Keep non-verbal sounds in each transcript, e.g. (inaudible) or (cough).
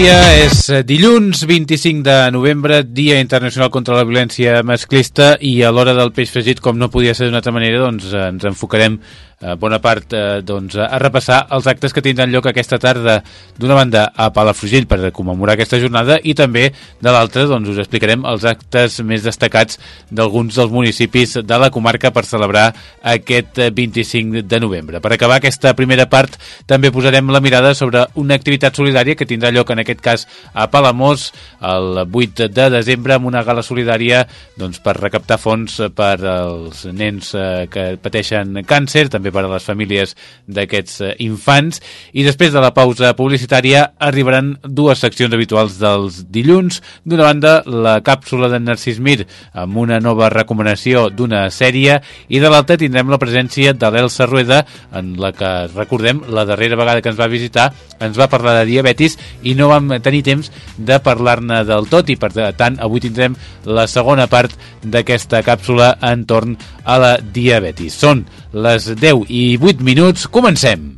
Dia, és eh, dilluns 25 de novembre, Dia Internacional contra la Violència Masclista i a l'hora del peix fregit, com no podia ser d'una altra manera, doncs eh, ens enfocarem eh, bona part eh, doncs, a repassar els actes que tindran lloc aquesta tarda d'una banda a Palafrugell per commemorar aquesta jornada i també de l'altra doncs, us explicarem els actes més destacats d'alguns dels municipis de la comarca per celebrar aquest 25 de novembre. Per acabar aquesta primera part també posarem la mirada sobre una activitat solidària que tindrà lloc en aquest cas a Palamós el 8 de desembre amb una gala solidària doncs, per recaptar fons per als nens eh, que pateixen càncer, també també per a les famílies d'aquests eh, infants. I després de la pausa publicitària arribaran dues seccions habituals dels dilluns. D'una banda, la càpsula de Narcís Mir amb una nova recomanació d'una sèrie i de l'altra tindrem la presència de l'Elsa Rueda en la que, recordem, la darrera vegada que ens va visitar ens va parlar de diabetis i no vam tenir temps de parlar-ne del tot i per tant avui tindrem la segona part d'aquesta càpsula entorn a la diabetis. Són les 10 i 8 minuts, comencem!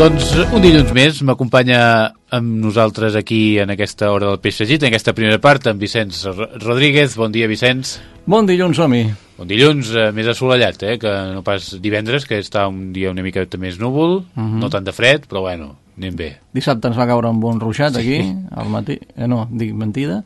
Doncs un dilluns més m'acompanya amb nosaltres aquí en aquesta hora del peix segit, en aquesta primera part, en Vicenç Rodríguez. Bon dia, Vicenç. Bon dilluns, home. Bon dilluns, eh, més assolellat, eh, que no pas divendres, que està un dia una mica més núvol, uh -huh. no tant de fred, però bueno, anem bé. Dissabte ens va caure un bon ruixat aquí, sí. al matí, eh, no, dic mentida.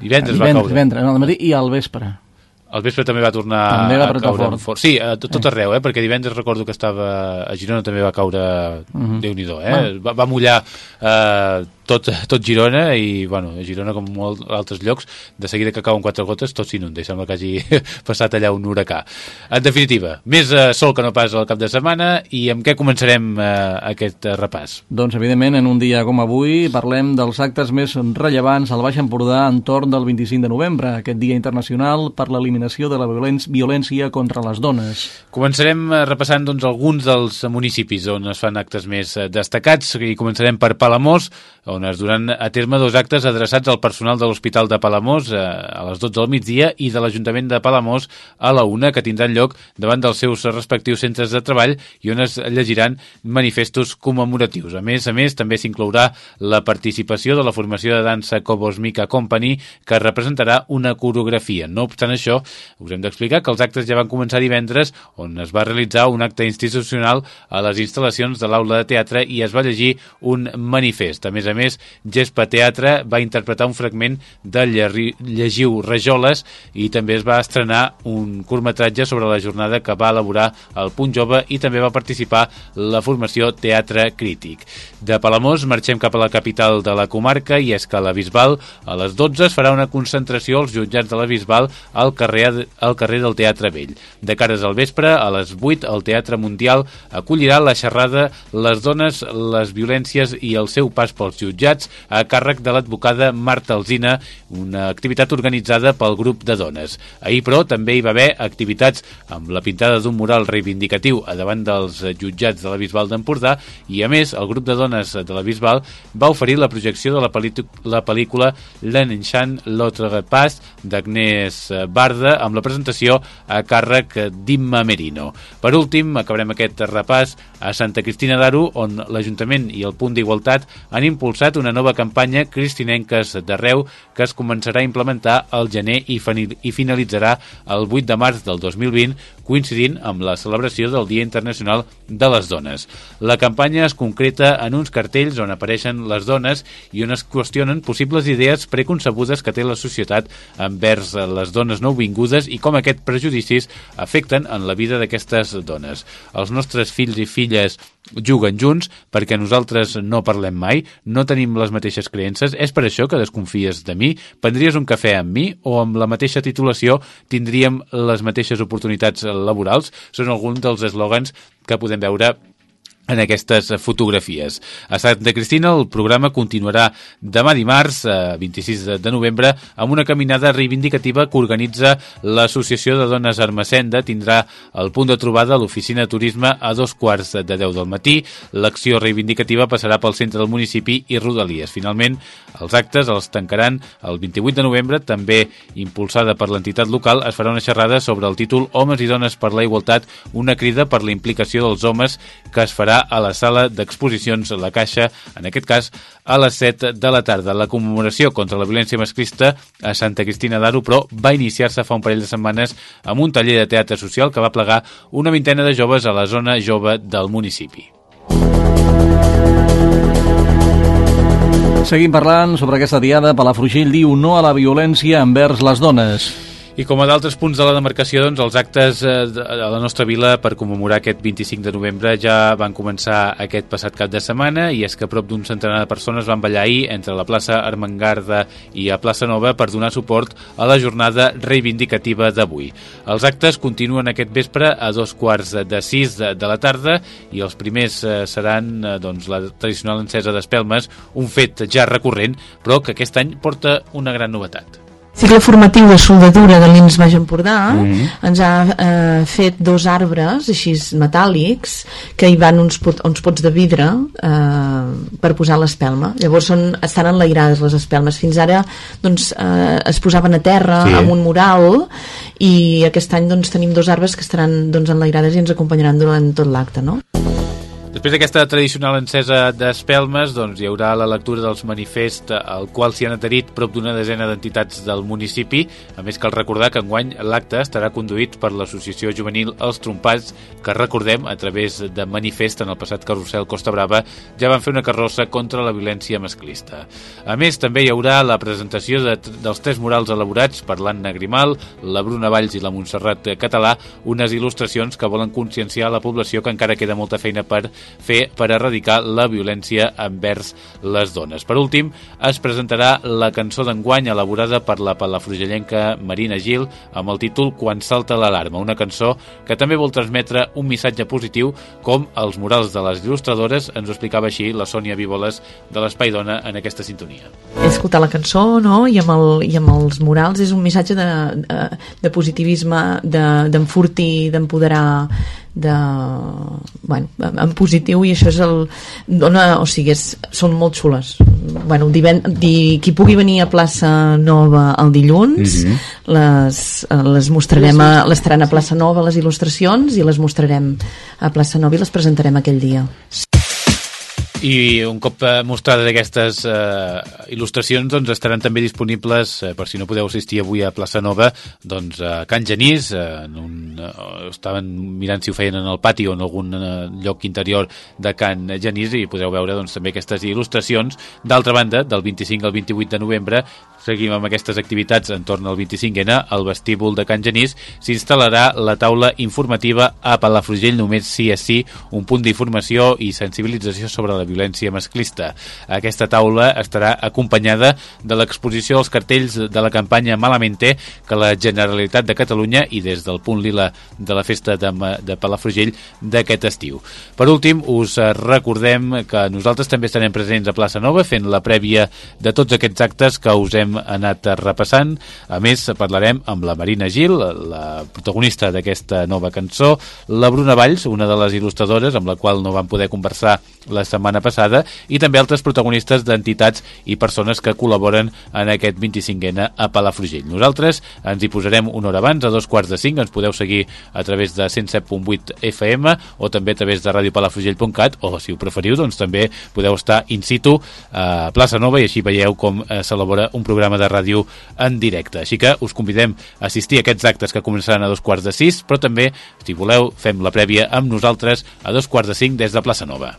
Divendres, divendres va caure. Divendres, no, al matí i al vespre. Al vespre també va tornar també va a caure fort. fort. Sí, a tot, tot eh. arreu, eh? perquè divendres recordo que estava a Girona també va caure uh Mhm. -huh. Déu-n'hi-do, eh? Bueno. Va, va mullar eh, tot, tot Girona i, bueno, Girona com molts altres llocs, de seguida que cauen quatre gotes tot s'inunda i sembla que hagi (laughs) passat allà un huracà. En definitiva, més eh, sol que no pas al cap de setmana i amb què començarem eh, aquest eh, repàs? Doncs, evidentment, en un dia com avui parlem dels actes més rellevants al Baix Empordà entorn del 25 de novembre, aquest Dia Internacional per l'eliminació de la violència, contra les dones. Començarem eh, repassant doncs, alguns dels municipis on es fan actes més eh, destacats i començarem per Palamós, on es duran a terme dos actes adreçats al personal de l'Hospital de Palamós eh, a les 12 del migdia i de l'Ajuntament de Palamós a la una, que tindran lloc davant dels seus respectius centres de treball i on es llegiran manifestos commemoratius. A més a més, també s'inclourà la participació de la formació de dansa Cobos Mica Company, que representarà una coreografia. No obstant això, us hem d'explicar que els actes ja van començar divendres, on es va realitzar un acte institucional a les instal·lacions de l'aula de teatre i es va llegir un manifest. A més a més, Gespa Teatre va interpretar un fragment de Llegiu Rajoles i també es va estrenar un curtmetratge sobre la jornada que va elaborar el Punt Jove i també va participar la formació Teatre Crític. De Palamós marxem cap a la capital de la comarca i és que a la Bisbal a les 12 es farà una concentració als jutjats de la Bisbal al carrer, al carrer del Teatre Vell. De cares al vespre, a les 8, el Teatre Mundial acollirà la xerrada Les dones, les violències i el seu pas pels jutjats a càrrec de l'advocada Marta Alzina, una activitat organitzada pel grup de dones. Ahir, però, també hi va haver activitats amb la pintada d'un mural reivindicatiu a davant dels jutjats de la Bisbal d'Empordà i, a més, el grup de dones de la Bisbal va oferir la projecció de la, la pel·lícula L'Enchant l'Autre Pas d'Agnès Barda amb la presentació a càrrec d'Imma Merino. Per últim, acabarem aquest repàs a Santa Cristina d'Aro, on l'Ajuntament i el Punt d'Igualtat han impulsat una nova campanya Cristinenques d'arreu que es començarà a implementar al gener i, i finalitzarà el 8 de març del 2020 coincidint amb la celebració del Dia Internacional de les Dones. La campanya es concreta en uns cartells on apareixen les dones i on es qüestionen possibles idees preconcebudes que té la societat envers les dones nouvingudes i com aquests prejudicis afecten en la vida d'aquestes dones. Els nostres fills i filles juguen junts perquè nosaltres no parlem mai, no tenim les mateixes creences, és per això que desconfies de mi? Prendries un cafè amb mi o amb la mateixa titulació tindríem les mateixes oportunitats laborals? Són alguns dels eslògans que podem veure en aquestes fotografies. A Santa Cristina el programa continuarà demà dimarts, eh, 26 de novembre, amb una caminada reivindicativa que organitza l'Associació de Dones Armacenda. Tindrà el punt de trobada a l'oficina de turisme a dos quarts de 10 del matí. L'acció reivindicativa passarà pel centre del municipi i Rodalies. Finalment, els actes els tancaran el 28 de novembre, també impulsada per l'entitat local, es farà una xerrada sobre el títol Homes i dones per la igualtat, una crida per la implicació dels homes que es farà a la sala d'exposicions La Caixa, en aquest cas a les 7 de la tarda. La commemoració contra la violència masclista a Santa Cristina d'Aro, però va iniciar-se fa un parell de setmanes amb un taller de teatre social que va plegar una vintena de joves a la zona jove del municipi. Seguim parlant sobre aquesta diada. Palafrugell diu no a la violència envers les dones. I com a d'altres punts de la demarcació, doncs, els actes eh, a la nostra vila per commemorar aquest 25 de novembre ja van començar aquest passat cap de setmana i és que prop d'un centenar de persones van ballar ahir entre la plaça Armengarda i a plaça Nova per donar suport a la jornada reivindicativa d'avui. Els actes continuen aquest vespre a dos quarts de sis de, de la tarda i els primers eh, seran eh, doncs, la tradicional encesa d'espelmes, un fet ja recurrent, però que aquest any porta una gran novetat cicle formatiu de soldadura de l'INS Baix Empordà mm -hmm. ens ha eh, fet dos arbres així metàl·lics que hi van uns, pot, uns pots de vidre eh, per posar l'espelma llavors són, estan enlairades les espelmes fins ara doncs, eh, es posaven a terra sí. amb un mural i aquest any doncs, tenim dos arbres que estaran doncs, enlairades i ens acompanyaran durant tot l'acte no? Després d'aquesta tradicional encesa d'espelmes, doncs, hi haurà la lectura dels manifest al qual s'hi han adherit prop d'una desena d'entitats del municipi. A més, cal recordar que enguany l'acte estarà conduït per l'associació juvenil Els Trompats, que recordem, a través de manifest en el passat carrusel Costa Brava, ja van fer una carrossa contra la violència masclista. A més, també hi haurà la presentació de, dels tres murals elaborats per l'Anna Grimal, la Bruna Valls i la Montserrat Català, unes il·lustracions que volen conscienciar la població que encara queda molta feina per fer per erradicar la violència envers les dones. Per últim, es presentarà la cançó d'enguany elaborada per la palafrugellenca Marina Gil amb el títol Quan salta l'alarma, una cançó que també vol transmetre un missatge positiu com els murals de les il·lustradores ens ho explicava així la Sònia Víboles de l'Espai Dona en aquesta sintonia. He escoltat la cançó no? I, amb el, i amb els murals és un missatge de, de, de positivisme, d'enfortir, de, d'empoderar de, bueno, en positiu i això és el dona, o sigui, és, són molt xules. Bueno, diven, di, qui pugui venir a plaça Nova el dilluns mm -hmm. les, eh, les mostrarem a, les a plaça Nova les il·lustracions i les mostrarem a plaça Nova i les presentarem aquell dia i un cop eh, mostrades aquestes eh, il·lustracions doncs estaran també disponibles eh, per si no podeu assistir avui a Plaça Nova doncs a Can Genís eh, en un, eh, estaven mirant si ho feien en el pati o en algun eh, lloc interior de Can Genís i podeu veure doncs, també aquestes il·lustracions. D'altra banda del 25 al 28 de novembre Seguim amb aquestes activitats entorn al 25N. Al vestíbul de Can Genís s'instal·larà la taula informativa a Palafrugell només sí és sí, un punt d'informació i sensibilització sobre la violència masclista. Aquesta taula estarà acompanyada de l'exposició dels cartells de la campanya Malamente que la Generalitat de Catalunya i des del punt lila de la festa de, de Palafrugell d'aquest estiu. Per últim, us recordem que nosaltres també estarem presents a Plaça Nova fent la prèvia de tots aquests actes que us hem anat repassant. A més, parlarem amb la Marina Gil, la protagonista d'aquesta nova cançó, la Bruna Valls, una de les il·lustradores amb la qual no vam poder conversar la setmana passada i també altres protagonistes d'entitats i persones que col·laboren en aquest 25N a Palafrugell. Nosaltres ens hi posarem una hora abans, a dos quarts de cinc, ens podeu seguir a través de 107.8 FM o també a través de radiopalafrugell.cat o si ho preferiu doncs també podeu estar in situ a Plaça Nova i així veieu com eh, s'elabora un programa de ràdio en directe. Així que us convidem a assistir a aquests actes que començaran a dos quarts de sis, però també, si voleu, fem la prèvia amb nosaltres a dos quarts de cinc des de Plaça Nova.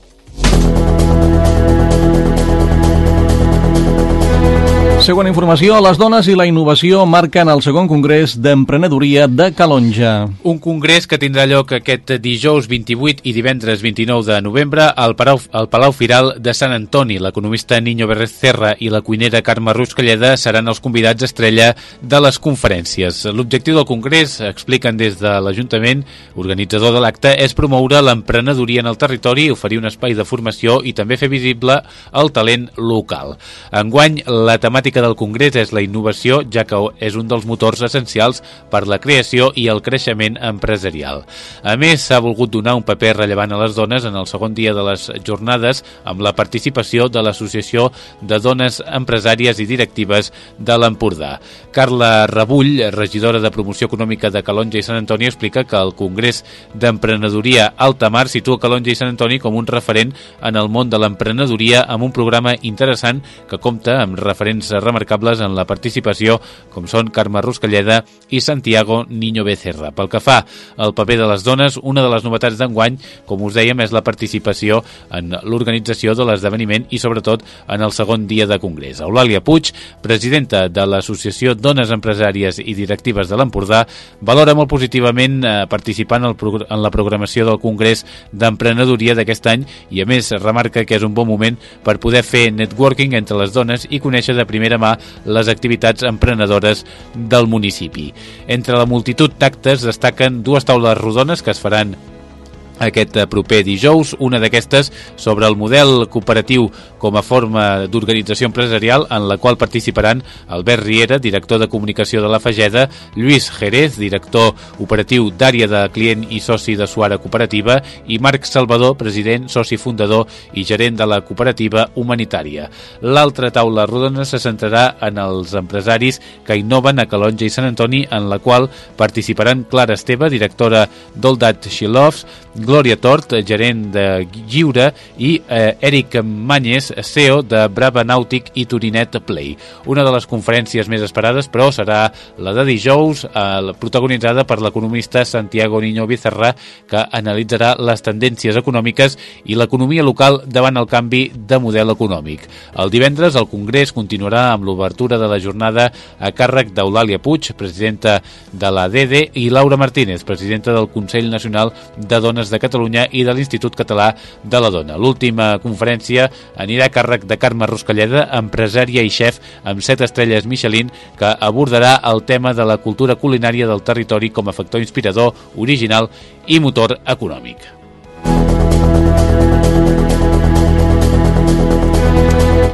Segona informació, les dones i la innovació marquen el segon congrés d'emprenedoria de Calonja. Un congrés que tindrà lloc aquest dijous 28 i divendres 29 de novembre al Palau, al Palau Firal de Sant Antoni. L'economista Niño Serra i la cuinera Carme Ruscalleda seran els convidats estrella de les conferències. L'objectiu del congrés, expliquen des de l'Ajuntament, organitzador de l'acte, és promoure l'emprenedoria en el territori, oferir un espai de formació i també fer visible el talent local. Enguany, la temàtica del Congrés és la innovació, ja que és un dels motors essencials per la creació i el creixement empresarial. A més, s'ha volgut donar un paper rellevant a les dones en el segon dia de les jornades amb la participació de l'Associació de Dones Empresàries i Directives de l'Empordà. Carla Rebull, regidora de Promoció Econòmica de Calonja i Sant Antoni, explica que el Congrés d'Emprenedoria Altamar situa Calonja i Sant Antoni com un referent en el món de l'emprenedoria amb un programa interessant que compta amb referents remarcables en la participació, com són Carme Ruscalleda i Santiago Niño Becerra. Pel que fa al paper de les dones, una de les novetats d'enguany, com us dèiem, és la participació en l'organització de l'esdeveniment i sobretot en el segon dia de congrés. Eulàlia Puig, presidenta de l'Associació Dones Empresàries i Directives de l'Empordà, valora molt positivament eh, participar en, el en la programació del Congrés d'Emprenedoria d'aquest any i a més remarca que és un bon moment per poder fer networking entre les dones i conèixer de primera primera mà les activitats emprenedores del municipi. Entre la multitud d'actes destaquen dues taules rodones que es faran aquest eh, proper dijous, una d'aquestes sobre el model cooperatiu com a forma d'organització empresarial en la qual participaran Albert Riera, director de comunicació de la Fageda, Lluís Jerez, director operatiu d'àrea de client i soci de Suara Cooperativa i Marc Salvador, president, soci fundador i gerent de la cooperativa humanitària. L'altra taula rodona se centrarà en els empresaris que innoven a Calonja i Sant Antoni, en la qual participaran Clara Esteve, directora d'Oldat Xilovs, Glòria Tort, gerent de Lliure, i eh, Eric Manyes, CEO de Brava Nàutic i Turinet Play. Una de les conferències més esperades, però, serà la de dijous, eh, protagonitzada per l'economista Santiago Niño Bizarra, que analitzarà les tendències econòmiques i l'economia local davant el canvi de model econòmic. El divendres, el Congrés continuarà amb l'obertura de la jornada a càrrec d'Eulàlia Puig, presidenta de la DD, i Laura Martínez, presidenta del Consell Nacional de Dones de de Catalunya i de l'Institut Català de la Dona. L'última conferència anirà a càrrec de Carme Ruscalleda, empresària i xef amb set estrelles Michelin, que abordarà el tema de la cultura culinària del territori com a factor inspirador, original i motor econòmic.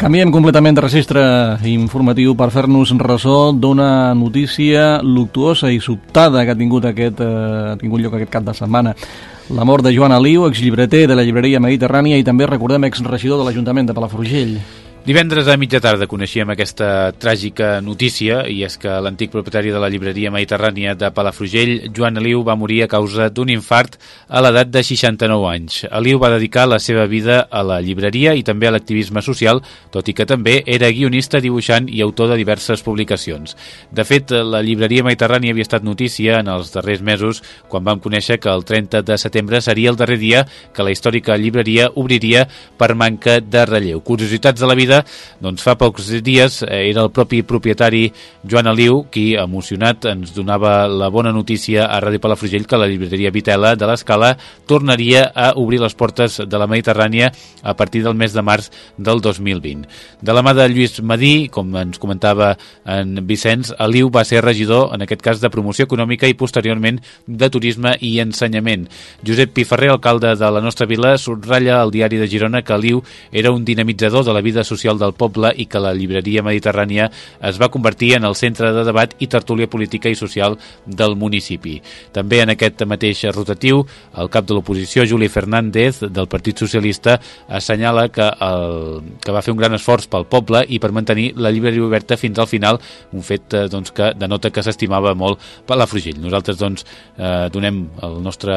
Canviem completament de registre informatiu per fer-nos ressò d'una notícia luctuosa i sobtada que ha tingut, aquest, eh, ha tingut lloc aquest cap de setmana. La mort de Joan Aliu, exllibreter de la llibreria Mediterrània i també recordem exregidor de l'Ajuntament de Palafrugell. Divendres a mitja tarda coneixíem aquesta tràgica notícia i és que l'antic propietari de la llibreria mediterrània de Palafrugell, Joan Aliu, va morir a causa d'un infart a l'edat de 69 anys. Aliu va dedicar la seva vida a la llibreria i també a l'activisme social, tot i que també era guionista, dibuixant i autor de diverses publicacions. De fet, la llibreria mediterrània havia estat notícia en els darrers mesos quan vam conèixer que el 30 de setembre seria el darrer dia que la històrica llibreria obriria per manca de relleu. Curiositats de la vida vida, doncs fa pocs dies eh, era el propi propietari Joan Aliu qui, emocionat, ens donava la bona notícia a Ràdio Palafrugell que la llibreria Vitela de l'Escala tornaria a obrir les portes de la Mediterrània a partir del mes de març del 2020. De la mà de Lluís Madí, com ens comentava en Vicenç, Aliu va ser regidor, en aquest cas, de promoció econòmica i posteriorment de turisme i ensenyament. Josep Piferrer, alcalde de la nostra vila, subratlla al diari de Girona que Aliu era un dinamitzador de la vida social social del poble i que la llibreria mediterrània es va convertir en el centre de debat i tertúlia política i social del municipi. També en aquest mateix rotatiu, el cap de l'oposició, Juli Fernández, del Partit Socialista, assenyala que, el, que va fer un gran esforç pel poble i per mantenir la llibreria oberta fins al final, un fet eh, doncs, que denota que s'estimava molt Palafrugell. Nosaltres doncs, eh, donem el nostre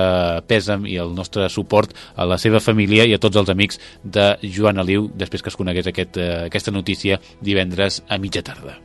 pèsam i el nostre suport a la seva família i a tots els amics de Joan Aliu després que es conegués aquest, eh, aquesta notícia divendres a mitja tarda.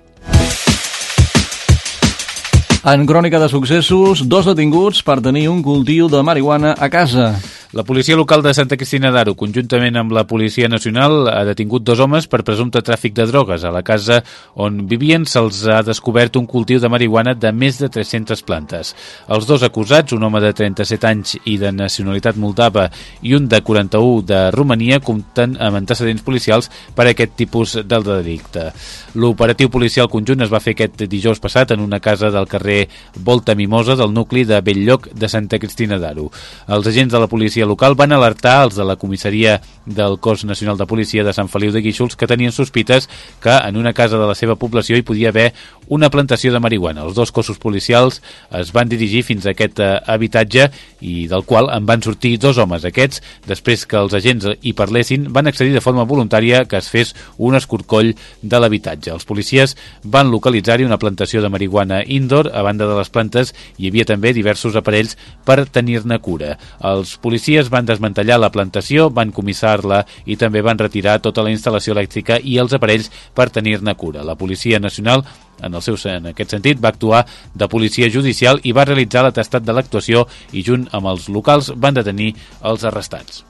En crònica de successos, dos detinguts per tenir un cultiu de marihuana a casa. La policia local de Santa Cristina d'Aro, conjuntament amb la Policia Nacional, ha detingut dos homes per presumpte tràfic de drogues. A la casa on vivien se'ls ha descobert un cultiu de marihuana de més de 300 plantes. Els dos acusats, un home de 37 anys i de nacionalitat moldava i un de 41 de Romania, compten amb antecedents policials per a aquest tipus del delicte. L'operatiu policial conjunt es va fer aquest dijous passat en una casa del carrer Volta Mimosa del nucli de Belllloc de Santa Cristina d'Aro. Els agents de la policia policia local van alertar els de la comissaria del Cos Nacional de Policia de Sant Feliu de Guíxols que tenien sospites que en una casa de la seva població hi podia haver una plantació de marihuana. Els dos cossos policials es van dirigir fins a aquest eh, habitatge i del qual en van sortir dos homes. Aquests, després que els agents hi parlessin, van accedir de forma voluntària que es fes un escorcoll de l'habitatge. Els policies van localitzar-hi una plantació de marihuana indoor. A banda de les plantes hi havia també diversos aparells per tenir-ne cura. Els policies van desmantellar la plantació, van comissar-la i també van retirar tota la instal·lació elèctrica i els aparells per tenir-ne cura. La Policia Nacional en, el seu, en aquest sentit, va actuar de policia judicial i va realitzar l'atestat de l'actuació i junt amb els locals van detenir els arrestats.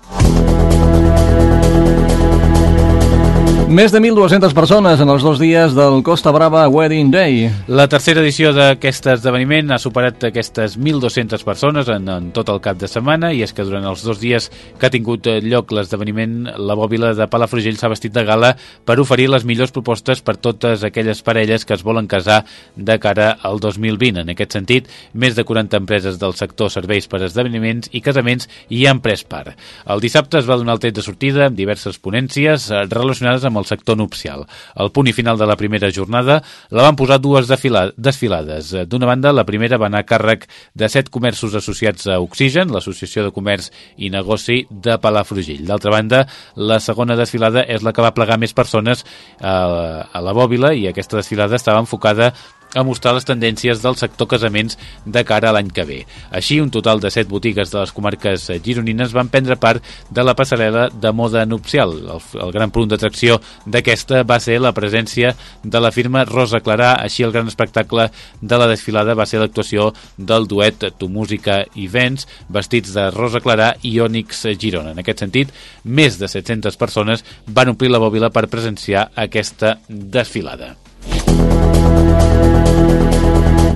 Més de 1.200 persones en els dos dies del Costa Brava Wedding Day. La tercera edició d'aquest esdeveniment ha superat aquestes 1.200 persones en, en tot el cap de setmana i és que durant els dos dies que ha tingut lloc l'esdeveniment, la bòbila de Palafrugell s'ha vestit de gala per oferir les millors propostes per totes aquelles parelles que es volen casar de cara al 2020. En aquest sentit, més de 40 empreses del sector serveis per esdeveniments i casaments hi han pres part. El dissabte es va donar el tret de sortida amb diverses ponències relacionades amb el sector nupcial. El punt i final de la primera jornada la van posar dues desfilades. D'una banda, la primera va anar a càrrec de set comerços associats a Oxigen, l'Associació de Comerç i Negoci de Palafrugell. D'altra banda, la segona desfilada és la que va plegar més persones a la bòbila i aquesta desfilada estava enfocada a mostrar les tendències del sector casaments de cara a l'any que ve. Així, un total de set botigues de les comarques gironines van prendre part de la passarel·la de moda nupcial. El, el gran punt d'atracció d'aquesta va ser la presència de la firma Rosa Clarà, així el gran espectacle de la desfilada va ser l'actuació del duet Tu Música i Vents, vestits de Rosa Clarà i Ònix Girona. En aquest sentit, més de 700 persones van omplir la bòbila per presenciar aquesta desfilada.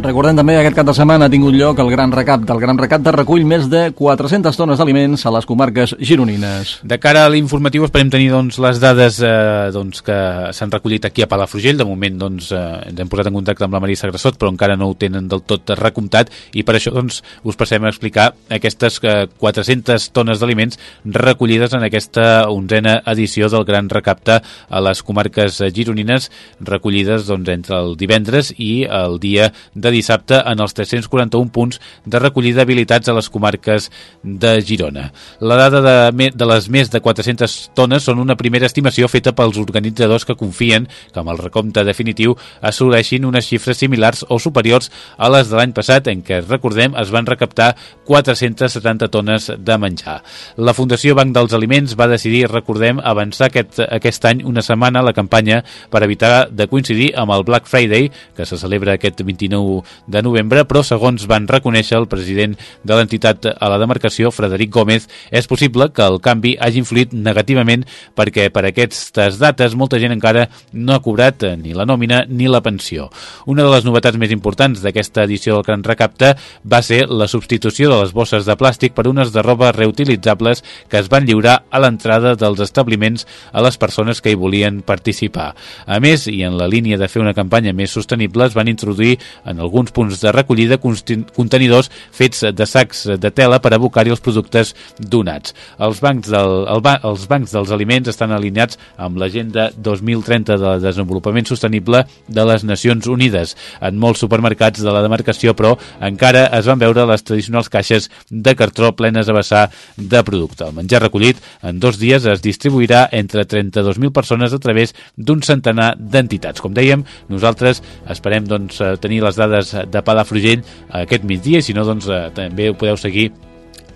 Recordem també que aquest cap de setmana ha tingut lloc el Gran Recap. Del Gran Recap de recull més de 400 tones d'aliments a les comarques gironines. De cara a l'informatiu esperem tenir doncs, les dades eh, doncs, que s'han recollit aquí a Palafrugell. De moment doncs, eh, ens hem posat en contacte amb la Marisa Grassot, però encara no ho tenen del tot recomptat i per això doncs, us passem a explicar aquestes eh, 400 tones d'aliments recollides en aquesta onzena edició del Gran Recapte a les comarques gironines, recollides doncs, entre el divendres i el dia de dissabte en els 341 punts de recollida d'habilitats a les comarques de Girona. La dada de, de les més de 400 tones són una primera estimació feta pels organitzadors que confien que amb el recompte definitiu assoleixin unes xifres similars o superiors a les de l'any passat en què, recordem, es van recaptar 470 tones de menjar. La Fundació Banc dels Aliments va decidir, recordem, avançar aquest, aquest any una setmana la campanya per evitar de coincidir amb el Black Friday, que se celebra aquest 29 de novembre, però segons van reconèixer el president de l'entitat a la demarcació, Frederic Gómez, és possible que el canvi hagi influït negativament perquè per aquestes dates molta gent encara no ha cobrat ni la nòmina ni la pensió. Una de les novetats més importants d'aquesta edició del Gran Recapte va ser la substitució de les bosses de plàstic per unes de roba reutilitzables que es van lliurar a l'entrada dels establiments a les persones que hi volien participar. A més, i en la línia de fer una campanya més sostenible, es van introduir en alguns alguns punts de recollida contenidors fets de sacs de tela per abocar-hi els productes donats. Els bancs, del, el ba, els bancs dels aliments estan alineats amb l'agenda 2030 de desenvolupament sostenible de les Nacions Unides. En molts supermercats de la demarcació, però, encara es van veure les tradicionals caixes de cartró plenes a vessar de producte. El menjar recollit en dos dies es distribuirà entre 32.000 persones a través d'un centenar d'entitats. Com dèiem, nosaltres esperem doncs, tenir les dades de Palafrugell aquest migdia i si no, doncs, també ho podeu seguir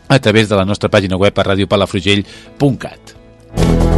a través de la nostra pàgina web a radiopalafrugell.cat.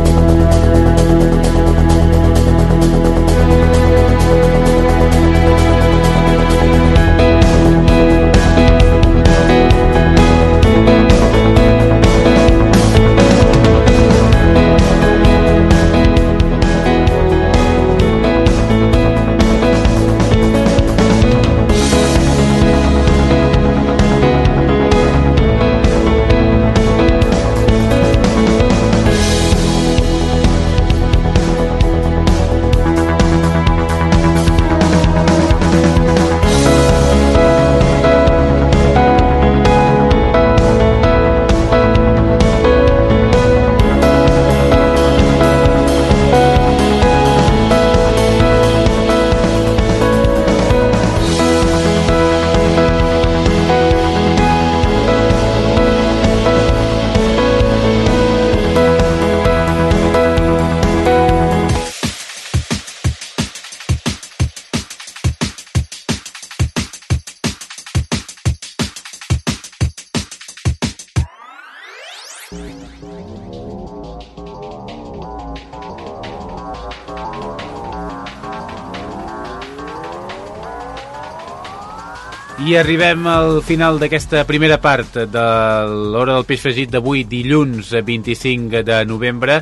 I arribem al final d'aquesta primera part de l'Hora del Peix Fregit d'avui, dilluns 25 de novembre,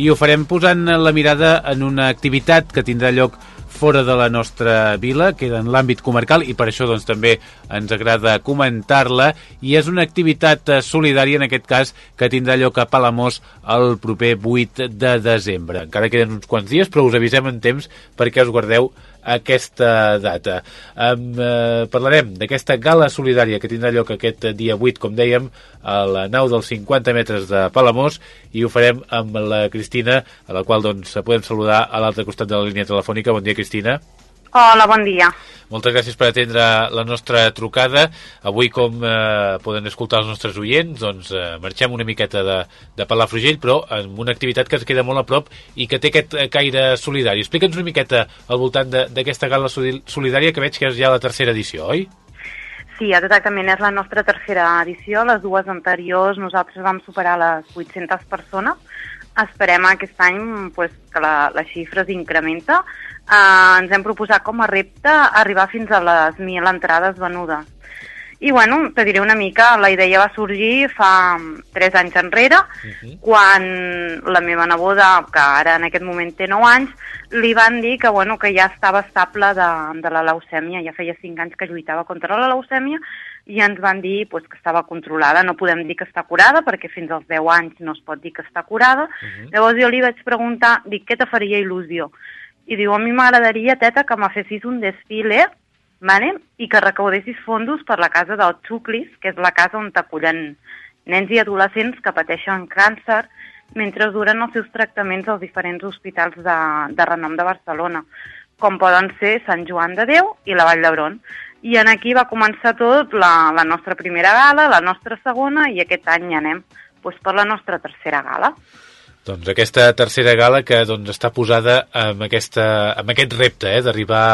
i ho farem posant la mirada en una activitat que tindrà lloc fora de la nostra vila, queda en l'àmbit comarcal i per això doncs, també ens agrada comentar-la i és una activitat solidària en aquest cas que tindrà lloc a Palamós el proper 8 de desembre. Encara queden uns quants dies però us avisem en temps perquè us guardeu aquesta data. Um, uh, parlarem d'aquesta gala solidària que tindrà lloc aquest dia 8, com dèiem, a la nau dels 50 metres de Palamós i ho farem amb la Cristina, a la qual doncs podem saludar a l'altre costat de la línia telefònica. Bon dia, Cristina. Hola, bon dia. Moltes gràcies per atendre la nostra trucada. Avui, com eh, poden escoltar els nostres oients, doncs eh, marxem una miqueta de, de Palafrugell, però amb una activitat que ens queda molt a prop i que té aquest caire solidari. Explica'ns una miqueta al voltant d'aquesta gala solidària que veig que és ja la tercera edició, oi? Sí, exactament, és la nostra tercera edició. Les dues anteriors nosaltres vam superar les 800 persones. Esperem aquest any pues, que la, la xifra s'incrementa eh, ens hem proposat com a repte arribar fins a les 1.000 entrades venudes. I bueno, te diré una mica, la idea va sorgir fa 3 anys enrere, uh -huh. quan la meva neboda, que ara en aquest moment té 9 anys, li van dir que, bueno, que ja estava estable de, de la leucèmia, ja feia 5 anys que lluitava contra la leucèmia, i ens van dir pues, que estava controlada. No podem dir que està curada, perquè fins als 10 anys no es pot dir que està curada. Uh -huh. Llavors jo li vaig preguntar, dic, què te faria il·lusió? I diu, a mi m'agradaria, teta, que m'afessis un desfile vale? i que recaudessis fondos per la casa del Xuclis, que és la casa on t'acullen nens i adolescents que pateixen càncer mentre duren els seus tractaments als diferents hospitals de, de renom de Barcelona, com poden ser Sant Joan de Déu i la Vall d'Hebron. I en aquí va començar tot la, la nostra primera gala, la nostra segona, i aquest any anem doncs, per la nostra tercera gala. Doncs aquesta tercera gala que doncs, està posada amb, aquesta, amb aquest repte eh, d'arribar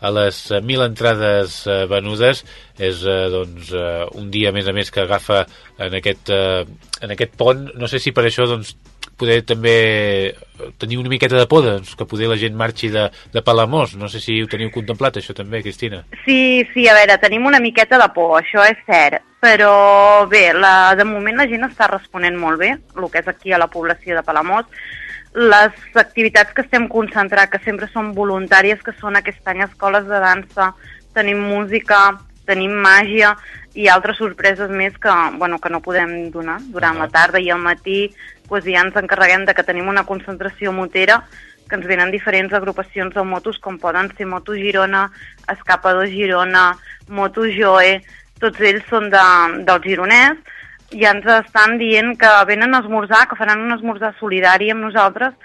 a les 1.000 entrades eh, venudes. És eh, doncs, eh, un dia més a més que agafa en aquest, eh, en aquest pont. No sé si per això doncs, poder també tenir una miqueta de por doncs, que poder la gent marxi de, de Palamós. No sé si ho teniu contemplat, això també, Cristina. Sí, sí, a veure, tenim una miqueta de por, això és cert. Però bé, la, de moment la gent està responent molt bé, el que és aquí a la població de Palamós. Les activitats que estem concentrant, que sempre són voluntàries, que són aquest any escoles de dansa, tenim música, tenim màgia i altres sorpreses més que, bueno, que no podem donar durant uh -huh. la tarda i al matí pues, ja ens encarreguem de que tenim una concentració motera que ens venen diferents agrupacions de motos, com poden ser Moto Girona, Escapador Girona, Moto Joe, tots ells són de, del gironès, i ens estan dient que venen a esmorzar, que faran un esmorzar solidari amb nosaltres,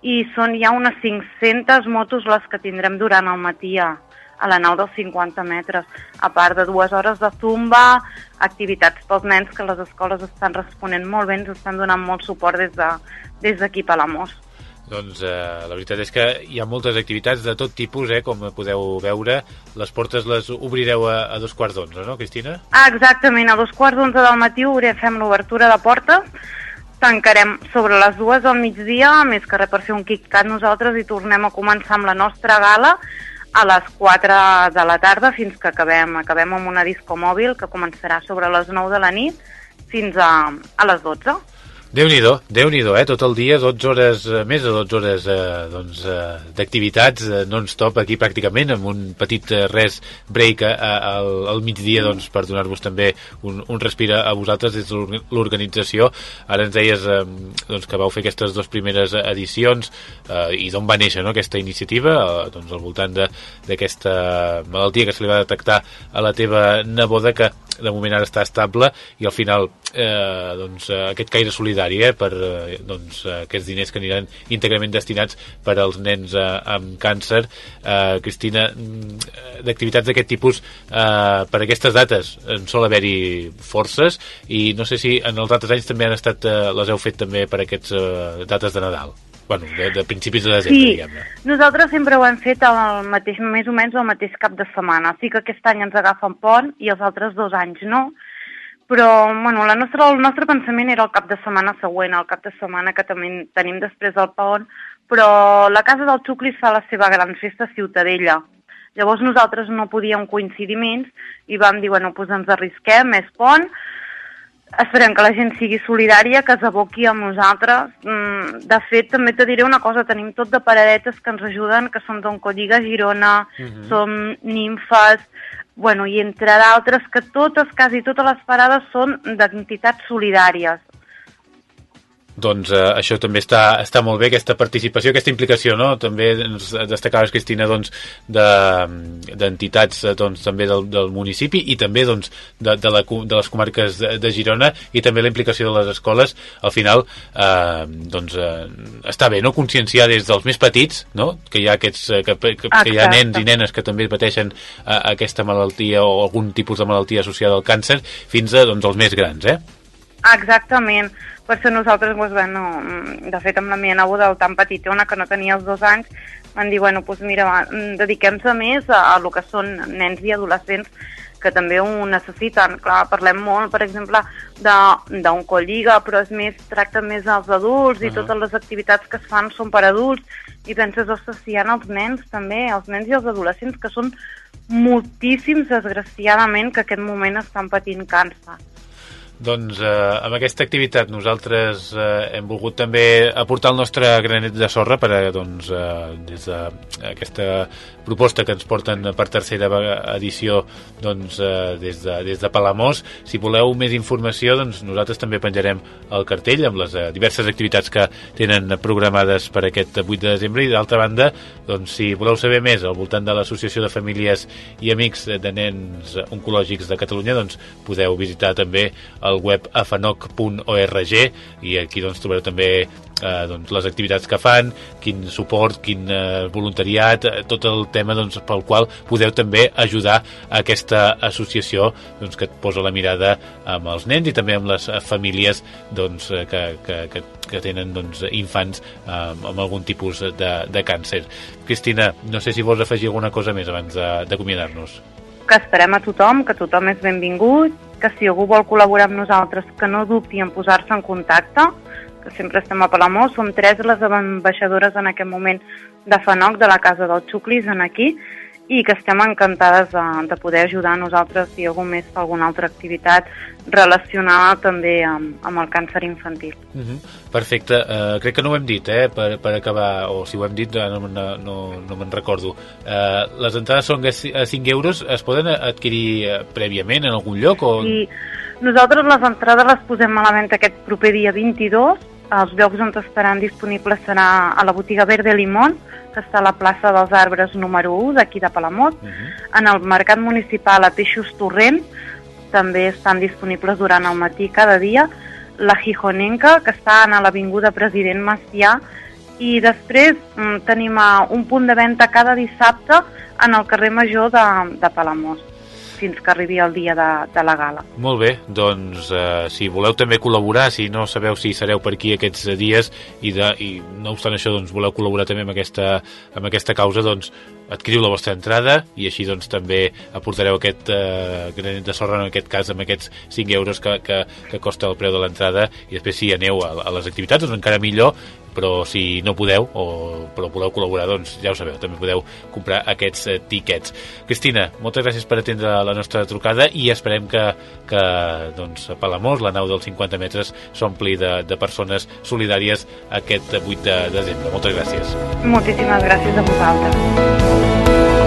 i són ja unes 500 motos les que tindrem durant el matí a, a la nau dels 50 metres, a part de dues hores de zumba, activitats pels nens que les escoles estan responent molt bé, ens estan donant molt suport des d'aquí de, des Palamós. Doncs eh, la veritat és que hi ha moltes activitats de tot tipus, eh, com podeu veure. Les portes les obrireu a, a dos quarts d'onze, no, Cristina? Ah, exactament, a dos quarts d'onze del matí fem l'obertura de portes, tancarem sobre les dues del migdia, més que res per fer un kick-cat nosaltres i tornem a començar amb la nostra gala a les 4 de la tarda fins que acabem, acabem amb una disco mòbil que començarà sobre les 9 de la nit fins a, a les 12 déu nhi déu eh? Tot el dia, 12 hores, eh, més de 12 hores eh, doncs, eh, d'activitats eh, non-stop aquí pràcticament, amb un petit eh, res break eh, al, al migdia doncs, per donar-vos també un, un respir a vosaltres des de l'organització. Ara ens deies eh, doncs, que vau fer aquestes dues primeres edicions eh, i d'on va néixer no, aquesta iniciativa, eh, doncs, al voltant d'aquesta malaltia que se li va detectar a la teva neboda que de moment ara està estable i al final eh, doncs, eh, aquest caire solidari eh, per eh, doncs, eh, aquests diners que aniran íntegrament destinats per als nens eh, amb càncer eh, Cristina, mm, d'activitats d'aquest tipus eh, per aquestes dates en sol haver-hi forces i no sé si en els altres anys també han estat eh, les heu fet també per aquestes eh, dates de Nadal bueno, de, de principis de desembre, sí, diguem-ne. nosaltres sempre ho hem fet el mateix, més o menys el mateix cap de setmana. Sí que aquest any ens agafa un pont i els altres dos anys no, però bueno, la nostra, el nostre pensament era el cap de setmana següent, el cap de setmana que també tenim després del pont, però la Casa del Xuclis fa la seva gran festa a Ciutadella. Llavors nosaltres no podíem coincidir menys i vam dir, bueno, doncs ens arrisquem, més pont, Esperem que la gent sigui solidària, que s'aboqui amb nosaltres. Mm, de fet, també te diré una cosa, tenim tot de paradetes que ens ajuden, que són d'Oncolliga Girona, uh mhm. -huh. som nimfes, bueno, i entre d'altres, que totes, quasi totes les parades són d'entitats solidàries doncs eh, això també està, està molt bé, aquesta participació, aquesta implicació, no? També ens destacaves, Cristina, doncs, d'entitats de, doncs, també del, del municipi i també doncs, de, de, la, de les comarques de, de Girona i també la implicació de les escoles. Al final, eh, doncs, eh, està bé, no?, conscienciar des dels més petits, no?, que hi ha aquests, eh, que, que, que hi ha nens i nenes que també pateixen eh, aquesta malaltia o algun tipus de malaltia associada al càncer, fins a, doncs, els més grans, eh? Exactament per això nosaltres, doncs, bueno, mm, de fet amb la meva neboda tan petitona que no tenia els dos anys, van dir, bueno, doncs mira, mm, dediquem-se més a, a lo que són nens i adolescents que també ho necessiten. Clar, parlem molt, per exemple, d'un colliga, però és més, tracta més als adults i uh -huh. totes les activitats que es fan són per adults i penses, ostres, si hi ha els nens també, els nens i els adolescents, que són moltíssims, desgraciadament, que aquest moment estan patint càncer. Doncs eh, amb aquesta activitat nosaltres eh, hem volgut també aportar el nostre granet de sorra per a, doncs, eh, des d'aquesta proposta que ens porten per tercera edició doncs, eh, des, de, des de Palamós. Si voleu més informació, doncs nosaltres també penjarem el cartell amb les eh, diverses activitats que tenen programades per aquest 8 de desembre i d'altra banda, doncs, si voleu saber més al voltant de l'Associació de Famílies i Amics de Nens Oncològics de Catalunya, doncs podeu visitar també al web afanoc.org i aquí doncs, trobareu també eh, doncs, les activitats que fan, quin suport, quin eh, voluntariat, eh, tot el tema doncs, pel qual podeu també ajudar aquesta associació doncs, que et posa la mirada amb els nens i també amb les famílies doncs, eh, que, que, que, que tenen doncs, infants eh, amb algun tipus de, de càncer. Cristina, no sé si vols afegir alguna cosa més abans d'acomiadar-nos que esperem a tothom, que tothom és benvingut, que si algú vol col·laborar amb nosaltres, que no dubti en posar-se en contacte, que sempre estem a Palamós, som tres les ambaixadores en aquest moment de FANOC, de la Casa del Xuclis, en aquí, i que estem encantades de, de poder ajudar a nosaltres si algú més fa alguna altra activitat relacionada també amb, amb el càncer infantil. Uh mhm. -huh. Perfecte, uh, crec que no ho hem dit eh, per, per acabar, o si ho hem dit no, no, no, no me'n recordo uh, les entrades són a 5 euros es poden adquirir prèviament en algun lloc? O... Sí, nosaltres les entrades les posem a la venda aquest proper dia 22 Els llocs on estaran disponibles serà a la botiga Verde Limón, que està a la plaça dels Arbres número 1 d'aquí de Palamós, uh -huh. en el mercat municipal a Peixos Torrent, també estan disponibles durant el matí cada dia, la Gijonenca, que està a l'Avinguda President Macià, i després mm, tenim uh, un punt de venda cada dissabte en el carrer Major de, de Palamós fins que arribi el dia de, de la gala. Molt bé, doncs eh, si voleu també col·laborar, si no sabeu si sereu per aquí aquests dies i, de, i no obstant això doncs, voleu col·laborar també amb aquesta, amb aquesta causa, doncs adquiriu la vostra entrada i així doncs també aportareu aquest eh, granet de sorra en aquest cas amb aquests 5 euros que, que, que costa el preu de l'entrada i després si aneu a, a les activitats doncs encara millor però si no podeu o però voleu col·laborar, doncs ja ho sabeu, també podeu comprar aquests eh, tiquets. Cristina, moltes gràcies per atendre la nostra trucada i esperem que, que doncs, a Palamós, la nau dels 50 metres, s'ompli de, de persones solidàries aquest 8 de desembre. Moltes gràcies. Moltíssimes gràcies a vosaltres.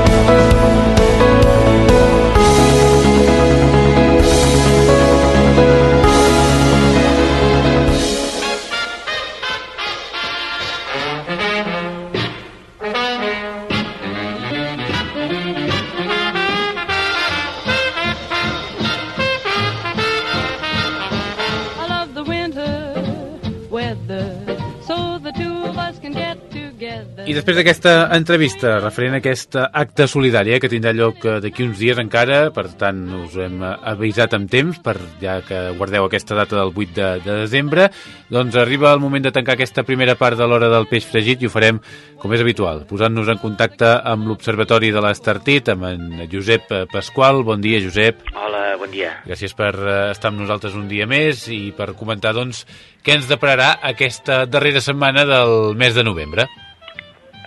I després d'aquesta entrevista referent a aquest acte solidari eh, que tindrà lloc eh, d'aquí uns dies encara, per tant us hem eh, avisat amb temps per ja que guardeu aquesta data del 8 de, de desembre, doncs arriba el moment de tancar aquesta primera part de l'hora del peix fregit i ho farem com és habitual, posant-nos en contacte amb l'Observatori de l'Estartit, amb en Josep Pasqual. Bon dia, Josep. Hola, bon dia. Gràcies per estar amb nosaltres un dia més i per comentar, doncs, què ens depararà aquesta darrera setmana del mes de novembre.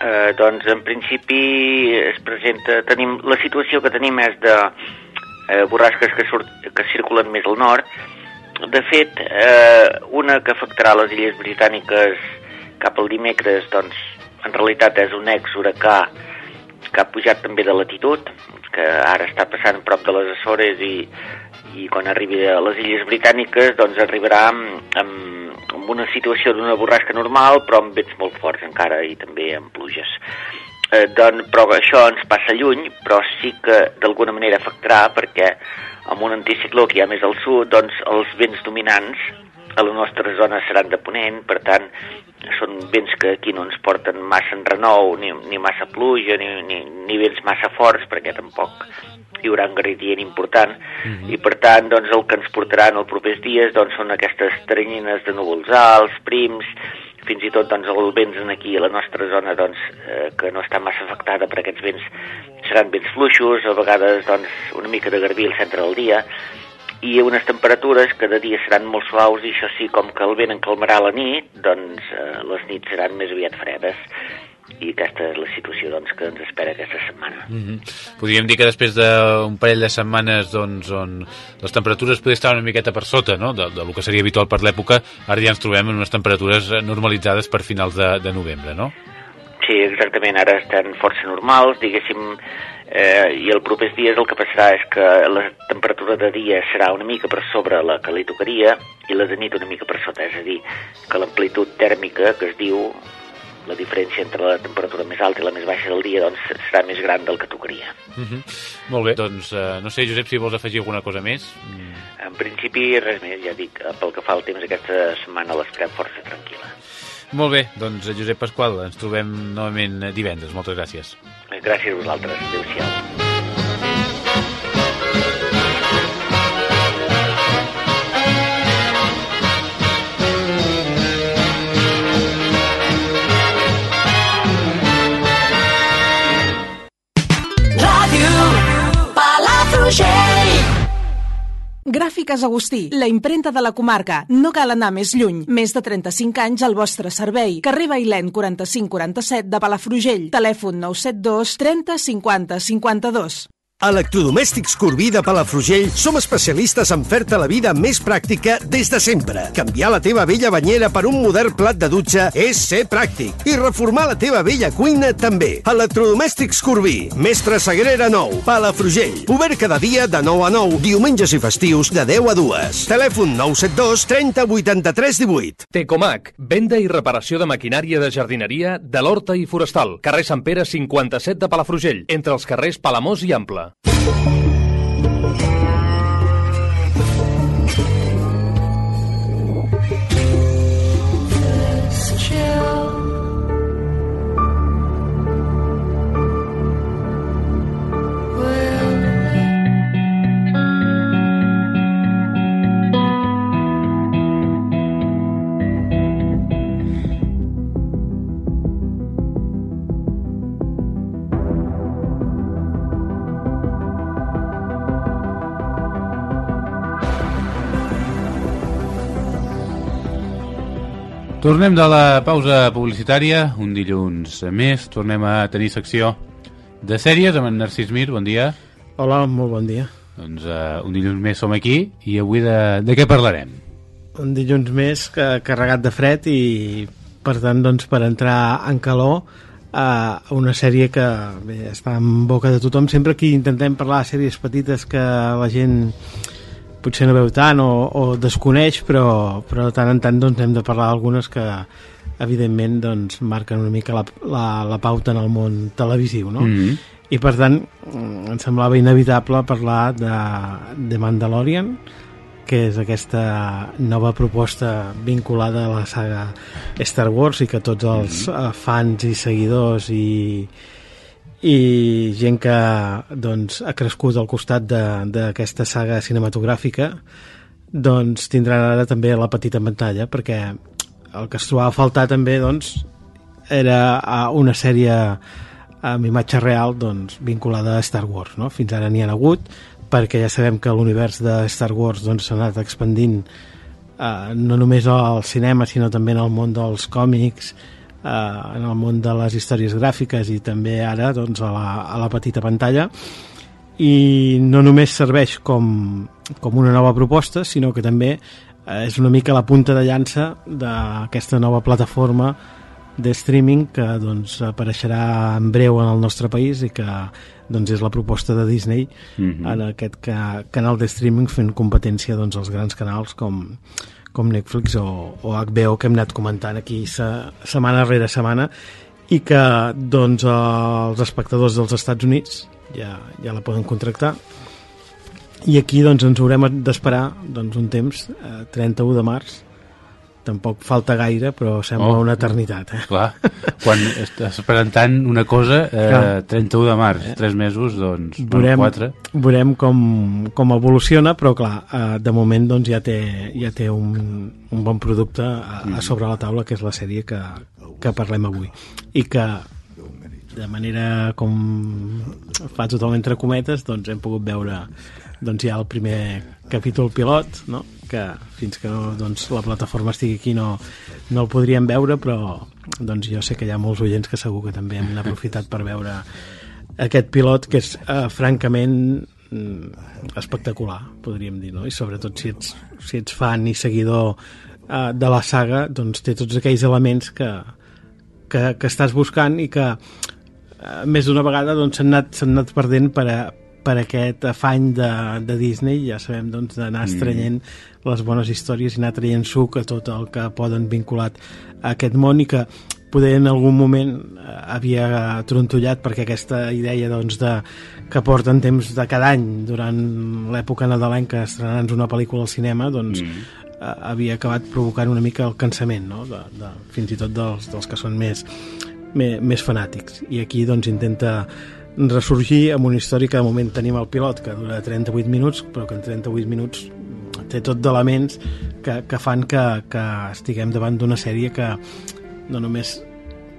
Eh, doncs, en principi, es presenta... Tenim, la situació que tenim és de eh, borrasques que, surt, que circulen més al nord. De fet, eh, una que afectarà les illes britàniques cap al dimecres, doncs, en realitat és un ex-huracà que ha pujat també de latitud, que ara està passant prop de les Açores i, i quan arribi a les illes britàniques doncs arribarà amb, amb, amb una situació d'una borrasca normal però amb vents molt forts encara i també amb pluges. Eh, doncs, però això ens passa lluny, però sí que d'alguna manera afectarà perquè amb un anticicló que hi ha més al sud, doncs els vents dominants a la nostra zona seran de ponent, per tant, són vents que aquí no ens porten massa enrenou, ni, ni massa pluja, ni, ni, ni vents massa forts, perquè tampoc hi haurà un gradient important, mm -hmm. i per tant, doncs, el que ens portaran els propers dies doncs, són aquestes teranyines de núvols alts, prims, fins i tot doncs, els vents en aquí a la nostra zona doncs, eh, que no està massa afectada per aquests vents seran vents fluixos, a vegades doncs, una mica de garbí al centre del dia, i unes temperatures que de dia seran molt suaus i això sí, com que el vent encalmarà la nit, doncs eh, les nits seran més aviat fredes i aquesta és la situació doncs, que ens espera aquesta setmana. Mm -hmm. Podríem dir que després d'un parell de setmanes doncs, on les temperatures podrien estar una miqueta per sota no? de, de lo que seria habitual per l'època, ara ja ens trobem en unes temperatures normalitzades per finals de, de novembre, no? Sí, exactament, ara estan força normals, diguéssim, eh, i el propers dies el que passarà és que la temperatura de dia serà una mica per sobre la que li tocaria i la de nit una mica per sota, és a dir, que l'amplitud tèrmica que es diu la diferència entre la temperatura més alta i la més baixa del dia doncs, serà més gran del que tocaria. Mm -hmm. Molt bé, doncs eh, no sé, Josep, si vols afegir alguna cosa més. Mm. En principi, res més, ja dic, pel que fa al temps aquesta setmana l'esperem força tranquil·la. Molt bé, doncs Josep Pasqual, ens trobem novament divendres. Moltes gràcies. Gràcies a vosaltres. Adéu-siau. Gràfiques Agustí, la imprenta de la comarca. No cal anar més lluny. Més de 35 anys al vostre servei. Carrer Bailèn 4547 de Palafrugell. Telèfon 972 30 50 52. Electrodomèstics Corbí de Palafrugell som especialistes en fer-te la vida més pràctica des de sempre. Canviar la teva vella banyera per un modern plat de dutxa és ser pràctic. I reformar la teva vella cuina també. Electrodomèstics Corbí. Mestre Sagrera 9, Palafrugell. Obert cada dia de 9 a 9, diumenges i festius de 10 a 2. Telèfon 972 30 83 18. Tecomac, venda i reparació de maquinària de jardineria de l'Horta i Forestal. Carrer Sant Pere 57 de Palafrugell, entre els carrers Palamós i Ample. Tornem de la pausa publicitària, un dilluns més, tornem a tenir secció de sèries amb en Narcís Mir, bon dia. Hola, molt bon dia. Doncs uh, un dilluns més som aquí i avui de, de què parlarem? Un dilluns més que, carregat de fred i per tant doncs, per entrar en calor a uh, una sèrie que bé, està en boca de tothom sempre que intentem parlar de sèries petites que la gent potser no veu tant o, o desconeix però, però de tant en tant doncs, hem de parlar d'algunes que evidentment doncs, marquen una mica la, la, la pauta en el món televisiu no? Mm -hmm. i per tant em semblava inevitable parlar de, de Mandalorian que és aquesta nova proposta vinculada a la saga Star Wars i que tots els mm -hmm. fans i seguidors i, i gent que doncs, ha crescut al costat d'aquesta saga cinematogràfica doncs tindran ara també la petita pantalla perquè el que es trobava a faltar també doncs, era una sèrie amb imatge real doncs, vinculada a Star Wars no? fins ara n'hi ha hagut perquè ja sabem que l'univers de Star Wars doncs, s'ha doncs, anat expandint eh, no només al cinema sinó també en el món dels còmics eh, en el món de les històries gràfiques i també ara doncs, a, la, a la petita pantalla i no només serveix com, com una nova proposta sinó que també eh, és una mica la punta de llança d'aquesta nova plataforma de streaming que doncs, apareixerà en breu en el nostre país i que doncs, és la proposta de Disney mm -hmm. en aquest ca canal de streaming fent competència doncs, als grans canals com, com Netflix o, o HBO que hem anat comentant aquí se, setmana rere setmana i que doncs, els espectadors dels Estats Units ja, ja la poden contractar. I aquí doncs, ens haurem d'esperar doncs, un temps, eh, 31 de març tampoc falta gaire, però sembla oh, una eternitat. Eh? Clar, quan estàs esperant tant una cosa, eh, 31 de març, eh? 3 mesos, doncs, veurem, bueno, 4. Veurem com, com evoluciona, però clar, eh, de moment doncs, ja té, ja té un, un bon producte a, a sobre la taula, que és la sèrie que, que parlem avui. I que de manera com fa tothom entre cometes, doncs hem pogut veure doncs, ja el primer capítol pilot, no? que fins que no, doncs, la plataforma estigui aquí no, no el podríem veure, però doncs, jo sé que hi ha molts oients que segur que també han aprofitat per veure aquest pilot que és eh, francament mm, espectacular, podríem dir, no? i sobretot si ets, si ets fan i seguidor eh, de la saga, doncs té tots aquells elements que, que, que estàs buscant i que eh, més d'una vegada doncs, anat, anat perdent per, a, per aquest afany de, de Disney, ja sabem doncs, d'anar estrenyent mm. les bones històries i anar traient suc a tot el que poden vinculat a aquest món i que poder en algun moment eh, havia trontollat perquè aquesta idea doncs, de, que porten temps de cada any durant l'època nadalenca estrenant una pel·lícula al cinema doncs mm. eh, havia acabat provocant una mica el cansament no? de, de, fins i tot dels, dels que són més, més, més fanàtics i aquí doncs intenta ressorgir amb una història que de moment tenim al pilot que dura 38 minuts però que en 38 minuts té tot d'elements que, que fan que, que estiguem davant d'una sèrie que no només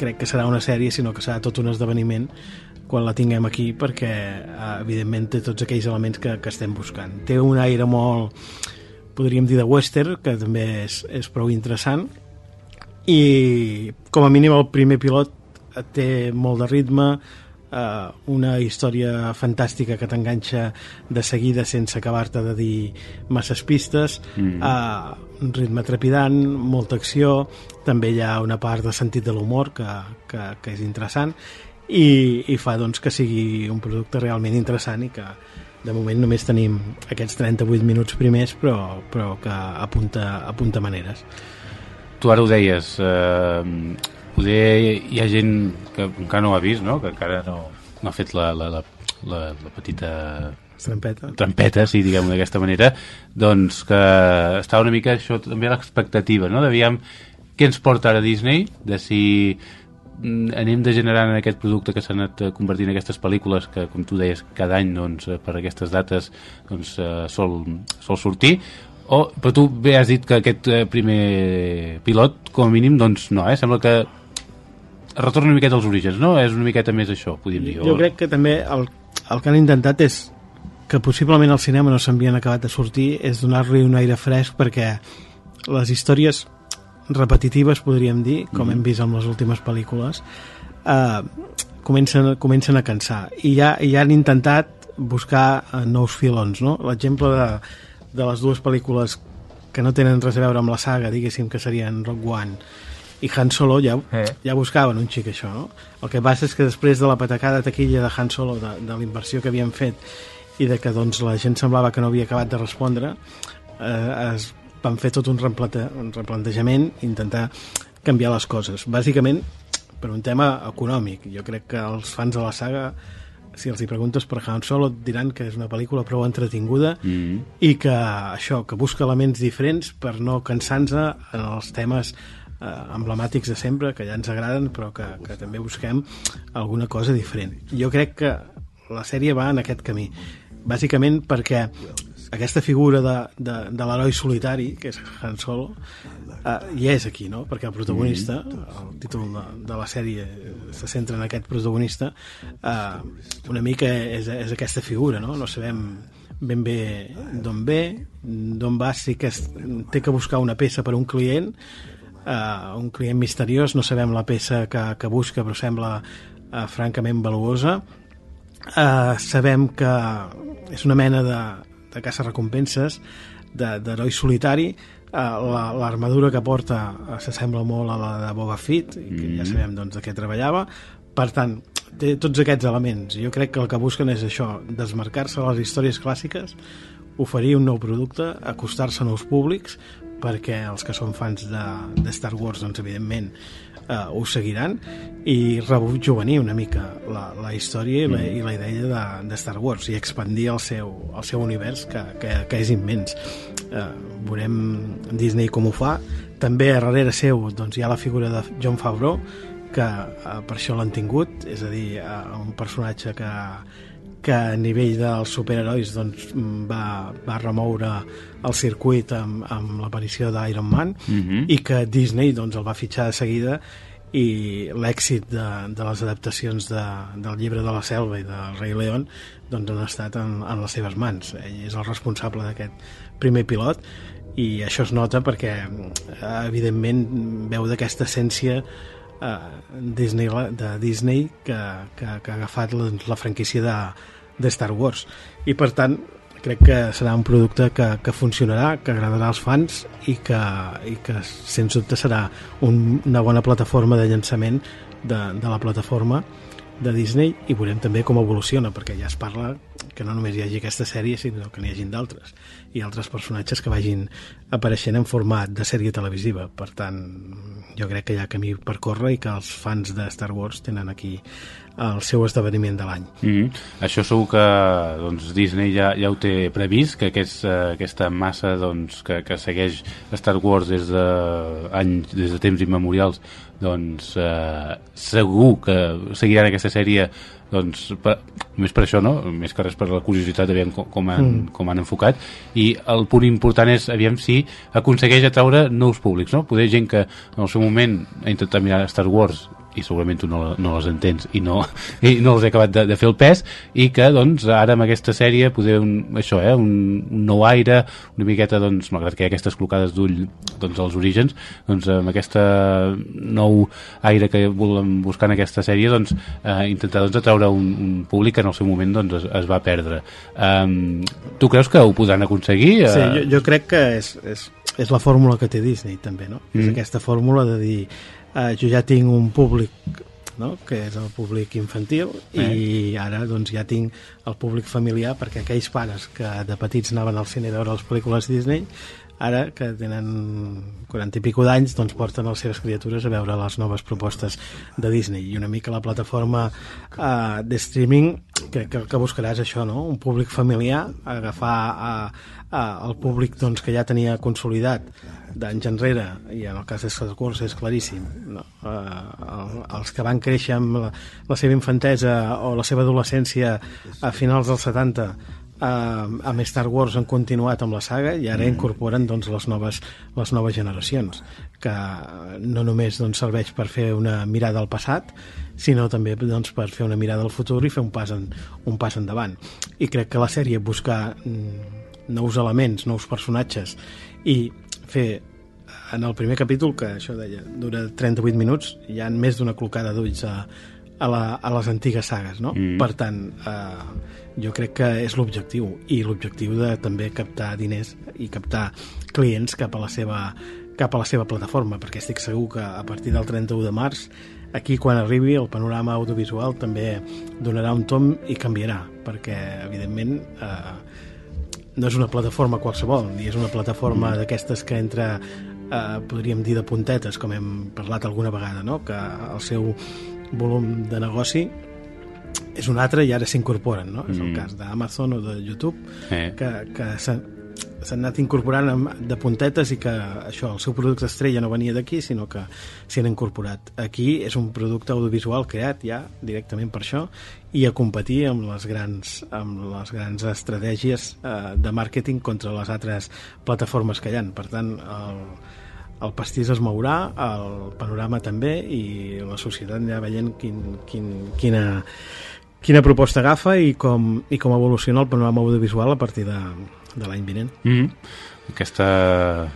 crec que serà una sèrie sinó que serà tot un esdeveniment quan la tinguem aquí perquè eh, evidentment té tots aquells elements que, que estem buscant. Té un aire molt podríem dir de western que també és, és prou interessant i com a mínim el primer pilot té molt de ritme eh, una història fantàstica que t'enganxa de seguida sense acabar-te de dir masses pistes. Mm. eh, un ritme trepidant, molta acció. També hi ha una part de sentit de l'humor que, que, que és interessant i, i fa doncs, que sigui un producte realment interessant i que de moment només tenim aquests 38 minuts primers però, però que apunta, apunta maneres. Tu ara ho deies, eh, poder hi ha gent que encara no ho ha vist, no? que encara no, no ha fet la, la, la, la, la petita Trampeta. trampeta, sí, diguem-ho d'aquesta manera, doncs que està una mica això també l'expectativa, no? D'aviam què ens porta ara Disney, de si mm, anem degenerant en aquest producte que s'ha anat eh, convertint en aquestes pel·lícules que, com tu deies, cada any doncs, eh, per aquestes dates doncs, eh, sol, sol sortir o, però tu bé has dit que aquest primer pilot, com a mínim, doncs no, eh? Sembla que retorna una miqueta als orígens, no? És una miqueta més això, podríem dir. Jo crec que també el, el que han intentat és que possiblement al cinema no s'havien acabat de sortir és donar-li un aire fresc perquè les històries repetitives, podríem dir, com Mhm. hem vist amb les últimes pel·lícules, eh, comencen, comencen a cansar. I ja, ja han intentat buscar eh, nous filons, no? L'exemple de, de les dues pel·lícules que no tenen res a veure amb la saga, diguéssim, que serien Rock One i Han Solo ja, Eh. ja buscaven un xic això, no? El que passa és que després de la patacada taquilla de Han Solo, de, de la inversió que havien fet i de que doncs, la gent semblava que no havia acabat de respondre, eh, es van fer tot un, replante, un replantejament intentar canviar les coses. Bàsicament, per un tema econòmic. Jo crec que els fans de la saga si els hi preguntes per Han Solo et diran que és una pel·lícula prou entretinguda Mm. i que això, que busca elements diferents per no cansar-nos en els temes eh, emblemàtics de sempre, que ja ens agraden, però que, que també busquem alguna cosa diferent. Jo crec que la sèrie va en aquest camí, bàsicament perquè aquesta figura de, de, de l'heroi solitari, que és Han Solo, eh, hi és aquí, no? Perquè el protagonista, el títol de, de la sèrie se centra en aquest protagonista, eh, una mica és, és aquesta figura, no? No sabem ben bé d'on ve, d'on va, sí que es, té que buscar una peça per un client, uh, un client misteriós, no sabem la peça que, que busca, però sembla uh, francament valuosa. Uh, sabem que és una mena de, de caça recompenses, d'heroi solitari, uh, l'armadura que porta uh, s'assembla molt a la de Boba Fett, i que ja sabem doncs, de què treballava, per tant, té tots aquests elements. Jo crec que el que busquen és això, desmarcar-se de les històries clàssiques, oferir un nou producte, acostar-se a nous públics, perquè els que són fans de, de Star Wars, doncs, evidentment, eh, ho seguiran, i rejuvenir una mica la, la història i la, i la idea de, de Star Wars, i expandir el seu, el seu univers, que, que, que és immens. Eh, veurem Disney com ho fa. També a darrere seu doncs, hi ha la figura de John Favreau, que eh, per això l'han tingut, és a dir, eh, un personatge que, que a nivell dels superherois doncs, va, va remoure el circuit amb, amb l'aparició d'Iron Man Mhm. i que Disney doncs, el va fitxar de seguida i l'èxit de, de les adaptacions de, del llibre de la selva i del Rei León doncs, han estat en, en les seves mans ell és el responsable d'aquest primer pilot i això es nota perquè eh, evidentment veu d'aquesta essència eh, Disney, de Disney que, que, que ha agafat la, la franquícia de, de Star Wars. I per tant crec que serà un producte que, que funcionarà, que agradarà als fans i que, i que sens dubte serà un, una bona plataforma de llançament de, de la plataforma de Disney i veurem també com evoluciona perquè ja es parla que no només hi hagi aquesta sèrie sinó que n'hi hagin d'altres i altres personatges que vagin apareixent en format de sèrie televisiva per tant jo crec que hi ha camí per córrer i que els fans de Star Wars tenen aquí el seu esdeveniment de l'any Mm -hmm. Això segur que doncs, Disney ja, ja ho té previst, que aquest, eh, aquesta massa doncs, que, que segueix Star Wars des de, anys, des de temps immemorials doncs eh, segur que seguiran aquesta sèrie doncs, per, més per això, no? més que res per la curiositat aviam com, com, han, Mm. com han enfocat i el punt important és aviam si aconsegueix atraure nous públics no? poder gent que en el seu moment ha intentat mirar Star Wars i segurament tu no, no les entens i no, (laughs) i no els he acabat de, de fer el pes i que doncs ara amb aquesta sèrie poder un, això, eh, un, un nou aire una miqueta, doncs, malgrat que hi ha aquestes clocades d'ull doncs, als orígens doncs amb aquesta nou aire que volem buscar en aquesta sèrie doncs, eh, intentar doncs, atraure un, un públic que en el seu moment doncs, es, es va perdre um, tu creus que ho podran aconseguir? Sí, jo, jo crec que és, és, és la fórmula que té Disney també, no? Mm. És aquesta fórmula de dir eh, jo ja tinc un públic no? que és el públic infantil eh. i ara doncs ja tinc el públic familiar perquè aquells pares que de petits anaven al cine a veure les pel·lícules Disney ara que tenen 40 i pico d'anys doncs porten les seves criatures a veure les noves propostes de Disney i una mica la plataforma uh, de streaming que, que, que buscaràs això, no? un públic familiar agafar uh, uh, el públic doncs, que ja tenia consolidat d'anys enrere i en el cas de Star Wars és claríssim no? uh, els que van créixer amb la, la seva infantesa o la seva adolescència a finals dels 70 uh, amb Star Wars han continuat amb la saga i ara mm. incorporen doncs, les, noves, les noves generacions que no només doncs, serveix per fer una mirada al passat sinó també doncs, per fer una mirada al futur i fer un pas, en, un pas endavant i crec que la sèrie buscar mm, nous elements, nous personatges i fer en el primer capítol, que això deia, dura 38 minuts, hi ha més d'una clocada d'ulls a, a, la, a les antigues sagues, no? Mm. Per tant, eh, jo crec que és l'objectiu i l'objectiu de també captar diners i captar clients cap a la seva cap a la seva plataforma, perquè estic segur que a partir del 31 de març aquí quan arribi el panorama audiovisual també donarà un tom i canviarà, perquè evidentment eh, no és una plataforma qualsevol, ni és una plataforma mm. d'aquestes que entra eh, podríem dir de puntetes, com hem parlat alguna vegada, no? que el seu volum de negoci és un altre i ara s'incorporen, no? Mm. És el mm. cas d'Amazon o de YouTube, eh. que, que s'han anat incorporant de puntetes i que això, el seu producte estrella no venia d'aquí, sinó que s'hi han incorporat. Aquí és un producte audiovisual creat ja directament per això i a competir amb les grans, amb les grans estratègies eh, de màrqueting contra les altres plataformes que hi ha. Per tant, el, el pastís es mourà, el panorama també i la societat ja veient quin, quin, quina quina proposta agafa i com, i com evoluciona el panorama audiovisual a partir de, de l'any vinent. Mm -hmm. Aquesta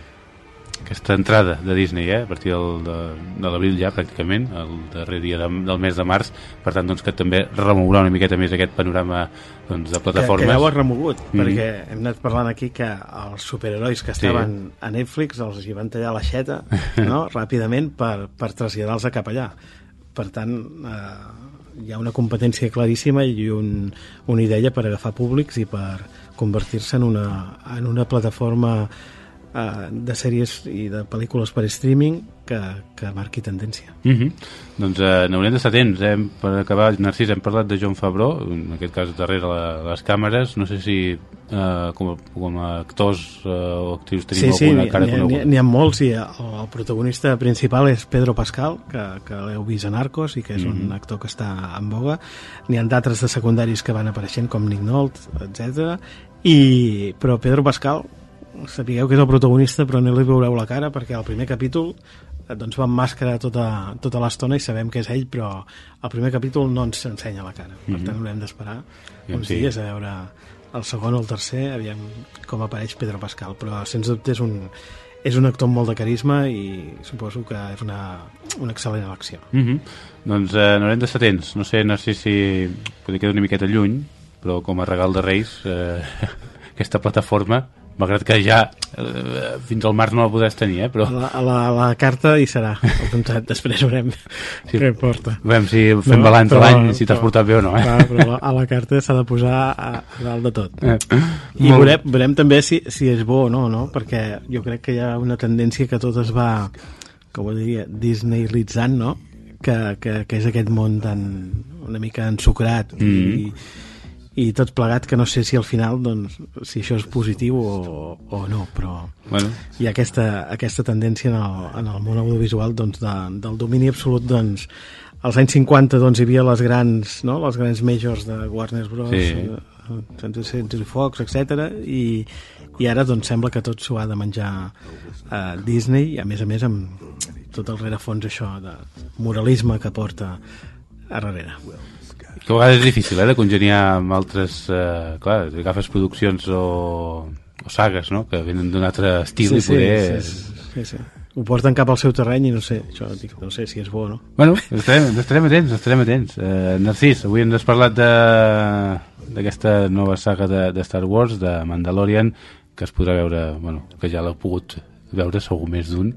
aquesta entrada de Disney, eh? a partir del, de, de l'abril ja pràcticament, el darrer dia de, del mes de març, per tant doncs, que també remourà una miqueta més aquest panorama doncs, de plataformes. Que, que ja ho ha remogut, mm. perquè hem anat parlant aquí que els superherois que estaven sí. a Netflix els hi van tallar l'aixeta (laughs) no? ràpidament per, per traslladar-los cap allà. Per tant, eh, hi ha una competència claríssima i un, una idea per agafar públics i per convertir-se en, una, en una plataforma eh, de sèries i de pel·lícules per streaming que, que marqui tendència. Mm -hmm. Doncs eh, n'haurem d'estar temps. Eh? Per acabar, Narcís, hem parlat de John Favreau, en aquest cas darrere la, les càmeres. No sé si eh, com, a, com a actors eh, o actrius tenim sí, sí, alguna cara coneguda. Sí, n'hi ha molts i el, el protagonista principal és Pedro Pascal, que, que l'heu vist a Narcos i que és mm -hmm. un actor que està en boga. N'hi ha d'altres de secundaris que van apareixent com Nick Nolte, etc. I, però Pedro Pascal sapigueu que és el protagonista però no li veureu la cara perquè al primer capítol eh, doncs va amb màscara tota, tota l'estona i sabem que és ell però al primer capítol no ens ensenya la cara per mm -hmm. tant haurem d'esperar uns sí. dies a veure el segon o el tercer aviam com apareix Pedro Pascal però sens dubte és un, és un actor amb molt de carisma i suposo que és una, una excel·lent elecció mm -hmm. doncs eh, n'haurem d'estar atents no sé, no sé si podria quedar una miqueta lluny però com a regal de Reis eh, (laughs) aquesta plataforma malgrat que ja eh, fins al març no la podràs tenir, eh? però... La, la, la carta hi serà, (laughs) després veurem sí. què porta. Veurem si fem no, balanç a l'any, si t'has portat bé o no. Eh? Clar, però a la carta s'ha de posar a, a dalt de tot. Eh. I veurem, veurem també si, si és bo o no, no, perquè jo crec que hi ha una tendència que tot es va, com ho diria, disneylitzant, no? Que, que, que és aquest món tan una mica ensucrat mm -hmm. i i tot plegat que no sé si al final doncs, si això és positiu o, o no però bueno. hi ha aquesta, aquesta tendència en el, en el món audiovisual doncs, de, del domini absolut doncs, als anys 50 doncs, hi havia les grans, no? les grans majors de Warner Bros sí. Century Fox, etc. I, i ara doncs, sembla que tot s'ho ha de menjar a Disney i a més a més amb, tot el rerefons això de moralisme que porta a darrere. Que a vegades és difícil, eh, de congeniar amb altres... Eh, clar, agafes produccions o, o sagues, no?, que venen d'un altre estil sí, i poder... Sí, sí, sí, sí. Ho porten cap al seu terreny i no sé, això, dic, no sé si és bo o no. Bueno, estarem, estarem atents, estarem atents. Eh, Narcís, avui ens has parlat de d'aquesta nova saga de, de Star Wars, de Mandalorian, que es podrà veure, bueno, que ja l'heu pogut veure segur més d'un,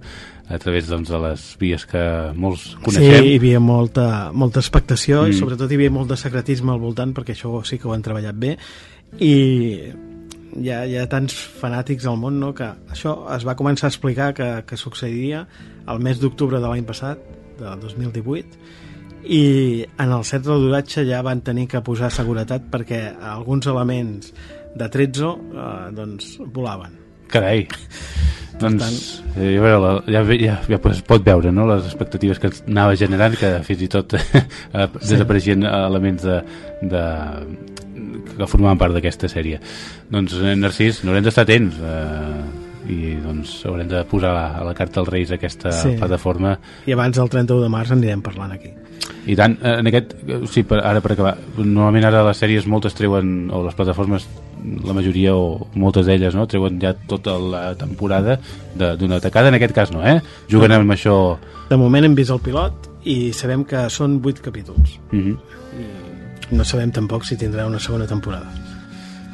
a través doncs, de les vies que molts coneixem. Sí, hi havia molta, molta expectació mm. i sobretot hi havia molt de secretisme al voltant perquè això sí que ho han treballat bé i hi ha, hi ha tants fanàtics al món no, que això es va començar a explicar que, que succeiria el mes d'octubre de l'any passat, del 2018 i en el set del duratge ja van tenir que posar seguretat perquè alguns elements de Trezzo eh, doncs volaven Carai. Doncs, eh, a veure, la, ja, ja, ja es pot veure no? les expectatives que anava generant que fins i tot (laughs) eh, desapareixien elements de, de, que formaven part d'aquesta sèrie doncs eh, Narcís, n'haurem d'estar atents eh, i doncs haurem de posar a la, a la carta als Reis aquesta Sí. plataforma i abans del 31 de març anirem parlant aquí i tant, eh, en aquest, eh, sí, per, ara per acabar, normalment ara les sèries moltes treuen, o les plataformes, la majoria o moltes d'elles, no? treuen ja tota la temporada de- d'una tacada, en aquest cas no, eh? Juguen amb això... de moment hem vist el pilot i sabem que són 8 capítols Mm i no sabem tampoc si tindrà una segona temporada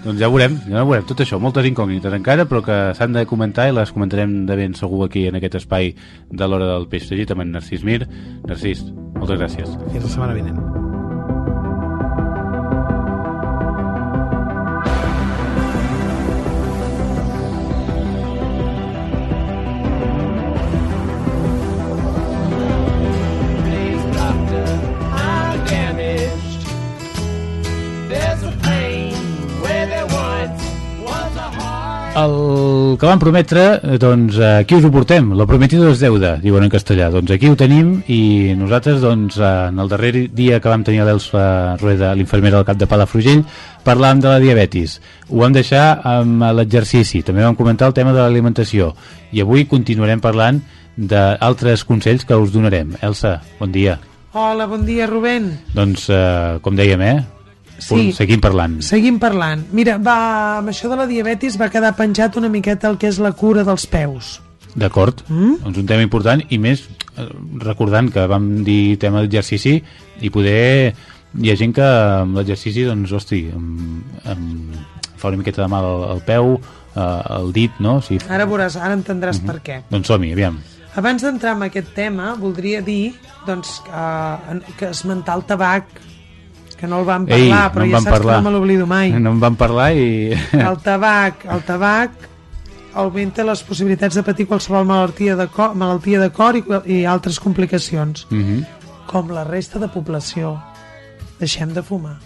Doncs ja ho veurem, ja ho veurem, tot això, moltes incògnites encara, però que s'han de comentar i les comentarem de ben segur aquí en aquest espai de l'hora del peix fregit amb en Narcís Mir. Narcís, moltes gràcies. fins la setmana vinent El que vam prometre, doncs eh, aquí us ho portem, lo prometido es deuda, diuen en castellà. Doncs aquí ho tenim i nosaltres, doncs, eh, en el darrer dia que vam tenir l'Elsa Rueda, l'infermera del cap de Palafrugell, parlàvem de la diabetis. Ho vam deixar amb l'exercici, també vam comentar el tema de l'alimentació i avui continuarem parlant d'altres consells que us donarem. Elsa, bon dia. Hola, bon dia, Rubén. Doncs, eh, com dèiem, eh? Sí. Seguim parlant. Seguim parlant. Mira, va, amb això de la diabetis va quedar penjat una miqueta el que és la cura dels peus. D'acord, mm? doncs un tema important i més eh, recordant que vam dir tema d'exercici i poder hi ha gent que amb l'exercici doncs, hosti, em, em fa una miqueta de mal al, al peu eh, el dit, no? Si, Ara veuràs, ara entendràs per què. doncs som-hi, aviam Abans d'entrar en aquest tema, voldria dir doncs, que, que esmentar el tabac, que no el vam parlar, Ei, però no ja saps parlar. que no me l'oblido mai. no en vam parlar i El tabac, el tabac augmenta les possibilitats de patir qualsevol malaltia de cor, malaltia de cor i, i altres complicacions. Mhm. Com la resta de població, deixem de fumar.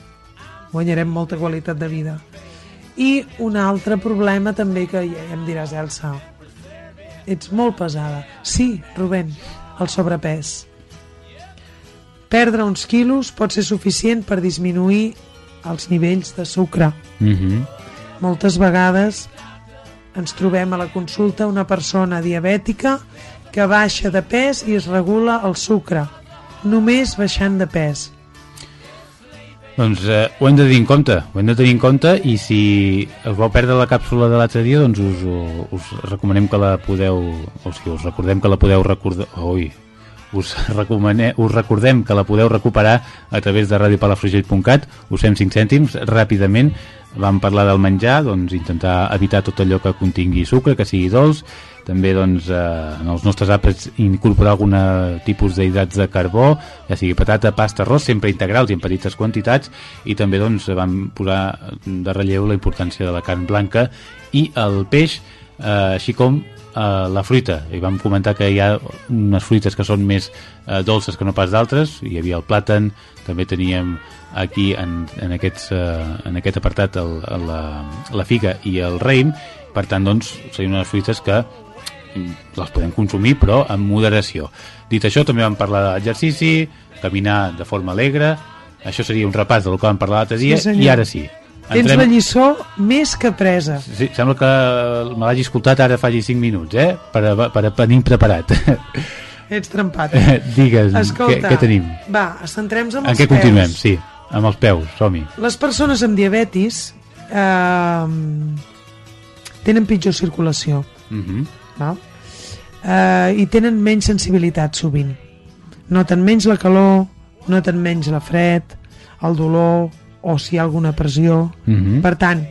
Guanyarem molta qualitat de vida. I un altre problema també que ja em diràs, Elsa, ets molt pesada. Sí, Rubén, el sobrepès. Perdre uns quilos pot ser suficient per disminuir els nivells de sucre. Mhm. Moltes vegades ens trobem a la consulta una persona diabètica que baixa de pes i es regula el sucre, només baixant de pes. Doncs eh, ho hem de tenir en compte, ho hem de tenir en compte i si us vau perdre la càpsula de l'altre dia, doncs us, us recomanem que la podeu, o sigui, us recordem que la podeu recordar, ui, us, us recordem que la podeu recuperar a través de radiopalafrugell.cat, us fem 5 cèntims ràpidament, vam parlar del menjar, doncs intentar evitar tot allò que contingui sucre, que sigui dolç, també doncs, eh, en els nostres àpats incorporar algun tipus d'hidrats de carbó, ja sigui patata, pasta, arròs, sempre integrals i en petites quantitats, i també doncs, vam posar de relleu la importància de la carn blanca i el peix, eh, així com eh, la fruita. I vam comentar que hi ha unes fruites que són més eh, dolces que no pas d'altres, hi havia el plàtan, també teníem aquí en, en, aquests, eh, en aquest apartat el, la, la figa i el raïm, per tant, doncs, serien unes fruites que les podem consumir, però amb moderació. Dit això, també vam parlar de l'exercici, caminar de forma alegre, això seria un repàs del que vam parlar l'altre dia, senyor. i ara sí. Tens la lliçó més que presa. Sí, sembla que me l'hagi escoltat ara fa 5 minuts, eh? Per, per venir preparat. (laughs) Ets trempat. Digues, Escolta, què, què tenim? Va, centrem-nos amb En els què peus. continuem? Sí, amb els peus, som-hi. Les persones amb diabetis eh, tenen pitjor circulació Mm -hmm. val? Eh, i tenen menys sensibilitat sovint. Noten menys la calor, noten menys la fred, el dolor o si hi ha alguna pressió. Mhm. Per tant,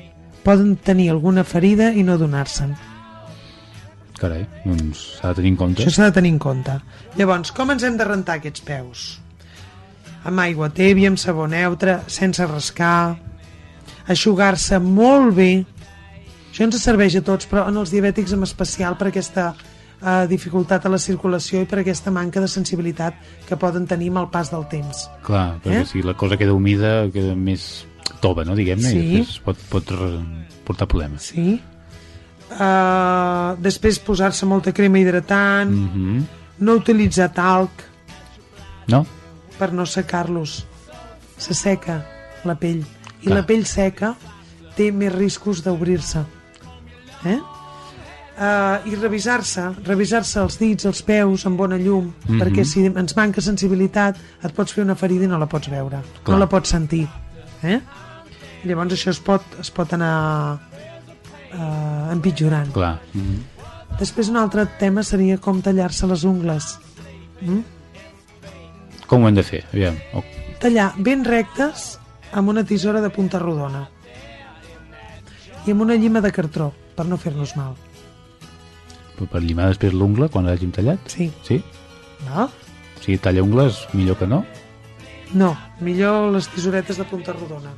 poden tenir alguna ferida i no donar-se'n. Carai, doncs s'ha de tenir en compte. Això s'ha de tenir en compte. Llavors, com ens hem de rentar aquests peus? Amb aigua tèbia, amb sabó neutre, sense rascar, aixugar-se molt bé. Això ens serveix a tots, però en els diabètics en especial per aquesta eh, dificultat a la circulació i per aquesta manca de sensibilitat que poden tenir amb el pas del temps. Clar, perquè Eh? si la cosa queda humida, queda més tova, no? Diguem-ne, Sí. i després pot, pot portar problemes. Sí. Uh, després posar-se molta crema hidratant, Mm -hmm. no utilitzar talc No? per no secar-los. Se seca la pell. I Clar. la pell seca té més riscos d'obrir-se. Eh? Uh, I revisar-se, revisar-se els dits, els peus amb bona llum, Mhm. perquè si ens manca sensibilitat et pots fer una ferida i no la pots veure, Clar. no la pots sentir. Eh? Llavors això es pot, es pot anar uh, empitjorant. Clar. Mm -hmm. Després un altre tema seria com tallar-se les ungles. Mm? Com ho hem de fer? Aviam. O... tallar ben rectes amb una tisora de punta rodona i amb una llima de cartró per no fer-nos mal Per llimar després l'ungla quan l'hàgim tallat? Sí. Sí? no? O sigui, tallar ungles millor que no? no, millor les tisoretes de punta rodona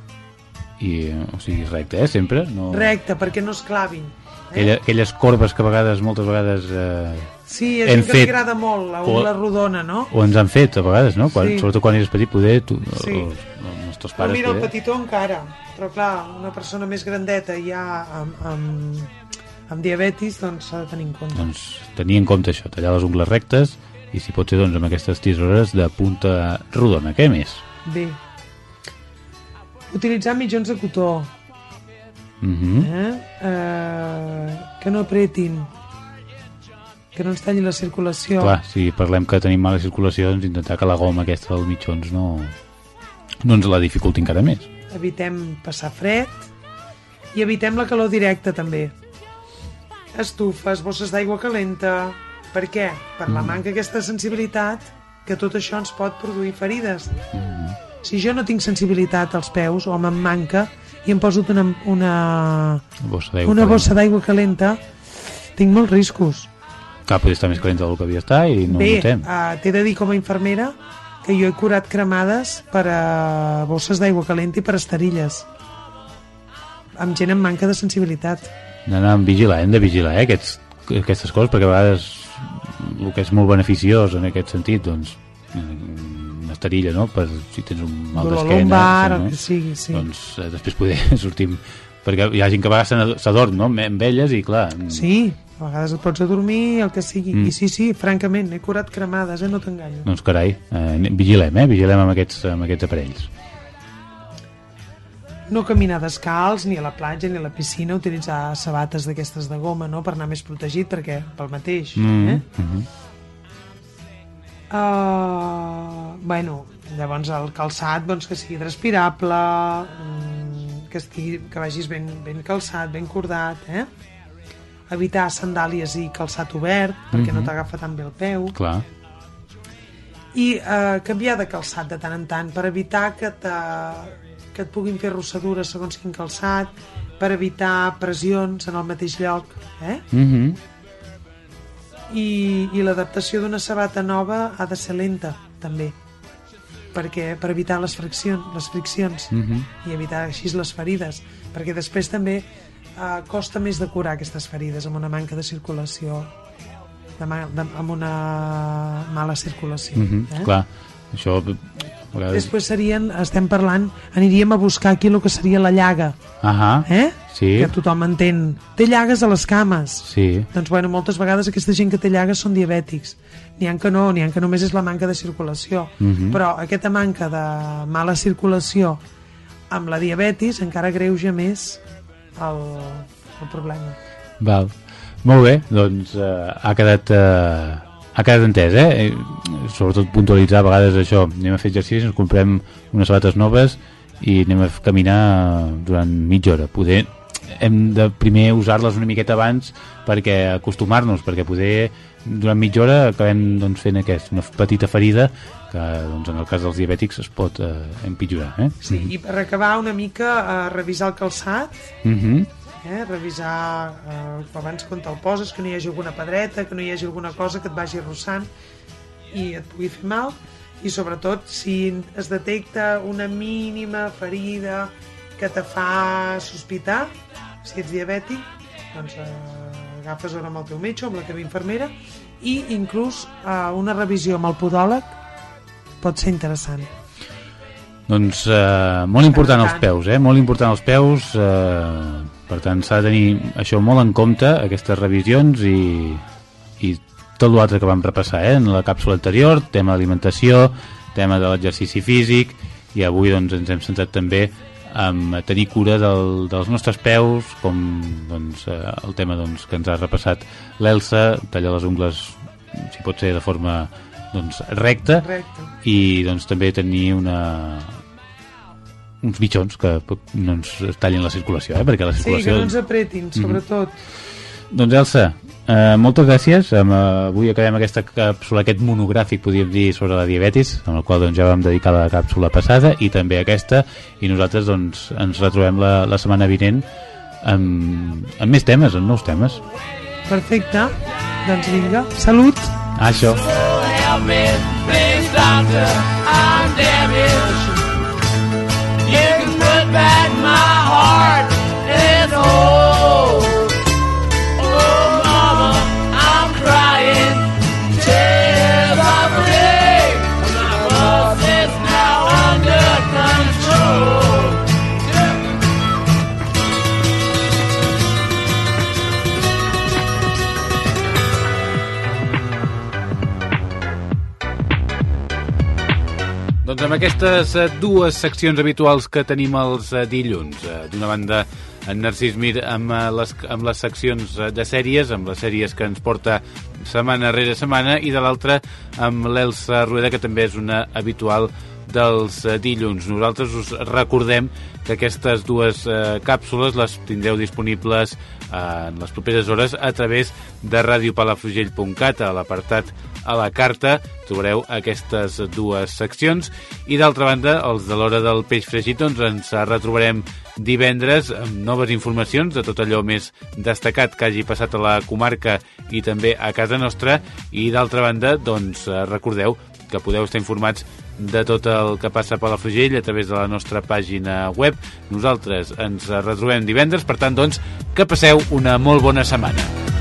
I, eh, o sigui, recte, eh? Sempre? No... recte perquè no es clavin Aquella, aquelles corbes que a vegades, moltes vegades... Eh, sí, hem gent que fet, agrada molt la ungla o- rodona no? o ens han fet, a vegades, no? Quan, Sí. Sobretot quan eres petit, poder... Tu, Sí. els, els nostres Però pares... mira, el poder... petitó encara però clar, una persona més grandeta ja amb, amb, amb diabetis doncs s'ha de tenir en compte doncs, tenir en compte això, tallar les ungles rectes i si pot ser doncs, amb aquestes tisores de punta rodona. Què més? bé utilitzar mitjons de cotó Mm -hmm. eh? Eh, que no apretin que no ens talli la circulació Clar, si parlem que tenim mala circulació, doncs intentar que la goma aquesta dels mitjons no, no ens la dificulti encara més. evitem passar fred i evitem la calor directa també estufes, bosses d'aigua calenta. Per què? per la manca d'aquesta sensibilitat que tot això ens pot produir ferides. Si jo no tinc sensibilitat als peus o me'n manca i em poso una, una, Bossa d'aigua una calenta. bossa d'aigua calenta tinc molts riscos. Clar, podria estar més calenta del que havia estat i no ho Bé, notem. uh, t'he de dir com a infermera que jo he curat cremades per a bosses d'aigua calenta i per esterilles. Amb gent amb manca de sensibilitat D'anar amb vigilar, hem de vigilar eh, aquests, aquestes coses, perquè a vegades el que és molt beneficiós en aquest sentit, doncs, una esterilla, no?, per si tens un mal d'esquena, no? sigui, sí. doncs eh, després poder (laughs) sortim perquè hi ha gent que a vegades s'ad- s'adorm, no?, amb elles i clar, sí, a vegades et pots adormir el que sigui, Mm. i sí, sí, francament he curat cremades, eh? no t'enganyo doncs carai, eh, vigilem, eh, vigilem amb aquests, amb aquests aparells. No caminar descalç ni a la platja ni a la piscina utilitzar sabates d'aquestes de goma no? per anar més protegit perquè pel mateix Mm eh? -hmm. Uh, bueno, llavors el calçat doncs, que sigui transpirable, mm, que, estigui, que vagis ben, ben calçat, ben cordat, eh? evitar sandàlies i calçat obert perquè no Mhm. t'agafa tan bé el peu Clar, i uh, canviar de calçat de tant en tant per evitar que, te, que et puguin fer rossadures segons quin calçat per evitar pressions en el mateix lloc eh? mm -hmm. i, i l'adaptació d'una sabata nova ha de ser lenta també perquè per evitar les friccions, les friccions Mhm. i evitar així les ferides perquè després també eh, costa més de curar aquestes ferides amb una manca de circulació de, de, amb una mala circulació Mm -hmm. eh? clar, això vegades... després serien, estem parlant aniríem a buscar aquí el que seria la llaga Ahà, eh? sí, que tothom entén té llagues a les cames sí, doncs bueno, moltes vegades aquesta gent que té llagues són diabètics. N'hi ha que no, n'hi ha que només és la manca de circulació. Mhm. Però aquesta manca de mala circulació amb la diabetis encara greuja més el, el problema. val. Molt bé, doncs eh, ha quedat eh, a quedat entès, eh? Eh, Sobretot puntualitzar a vegades això. Anem a fer exercicis, ens comprem unes sabates noves i anem a caminar durant mitja hora. Poder hem de primer usar-les una miqueta abans perquè acostumar-nos, perquè poder durant mitja hora acabem doncs, fent aquest, una petita ferida que doncs, en el cas dels diabètics es pot eh, empitjorar. Eh? Sí, i per acabar una mica a revisar el calçat, Mm -hmm. Eh? revisar eh, abans quan te'l poses, que no hi hagi alguna pedreta, que no hi hagi alguna cosa que et vagi arrossant i et pugui fer mal i sobretot si es detecta una mínima ferida que te fa sospitar si ets diabètic doncs eh, agafes hora amb el teu metge o amb la teva infermera i inclús eh, una revisió amb el podòleg pot ser interessant Doncs eh, molt important els peus, eh? Molt important els peus, eh, per tant s'ha de tenir això molt en compte, aquestes revisions i, i tot l'altre que vam repassar eh? en la càpsula anterior, tema d'alimentació, tema de l'exercici físic i avui doncs, ens hem centrat també en tenir cura del, dels nostres peus, com doncs, eh, el tema doncs, que ens ha repassat l'Elsa, tallar les ungles si pot ser de forma doncs, recta, Recte. i doncs, també tenir una, uns mitjons que no ens tallin la circulació, eh? perquè la sí, que circulació... no ens apretin, Mhm. sobretot Doncs Elsa, eh, moltes gràcies. Um, uh, avui acabem aquesta càpsula, aquest monogràfic, podríem dir, sobre la diabetis, amb el qual doncs, ja vam dedicar la càpsula passada i també aquesta, i nosaltres doncs, ens retrobem la, la setmana vinent amb, amb més temes, amb nous temes. Perfecte. Doncs vinga, salut. Ah, això. help me, please, doctor, I'm damaged. Amb aquestes eh, dues seccions habituals que tenim els eh, dilluns, eh, d'una banda en Narcís Mir amb, les, amb les seccions de sèries, amb les sèries que ens porta setmana rere setmana, i de l'altra amb l'Elsa Rueda, que també és una habitual dels dilluns. Nosaltres us recordem que aquestes dues eh, càpsules les tindreu disponibles eh, en les properes hores a través de radiopalafrugell.cat a l'apartat a la carta trobareu aquestes dues seccions i d'altra banda, els de l'hora del peix fregit doncs ens retrobarem divendres amb noves informacions de tot allò més destacat que hagi passat a la comarca i també a casa nostra i d'altra banda, doncs recordeu que podeu estar informats de tot el que passa a Palafrugell a través de la nostra pàgina web. Nosaltres ens retrobem divendres, per tant, doncs, que passeu una molt bona setmana.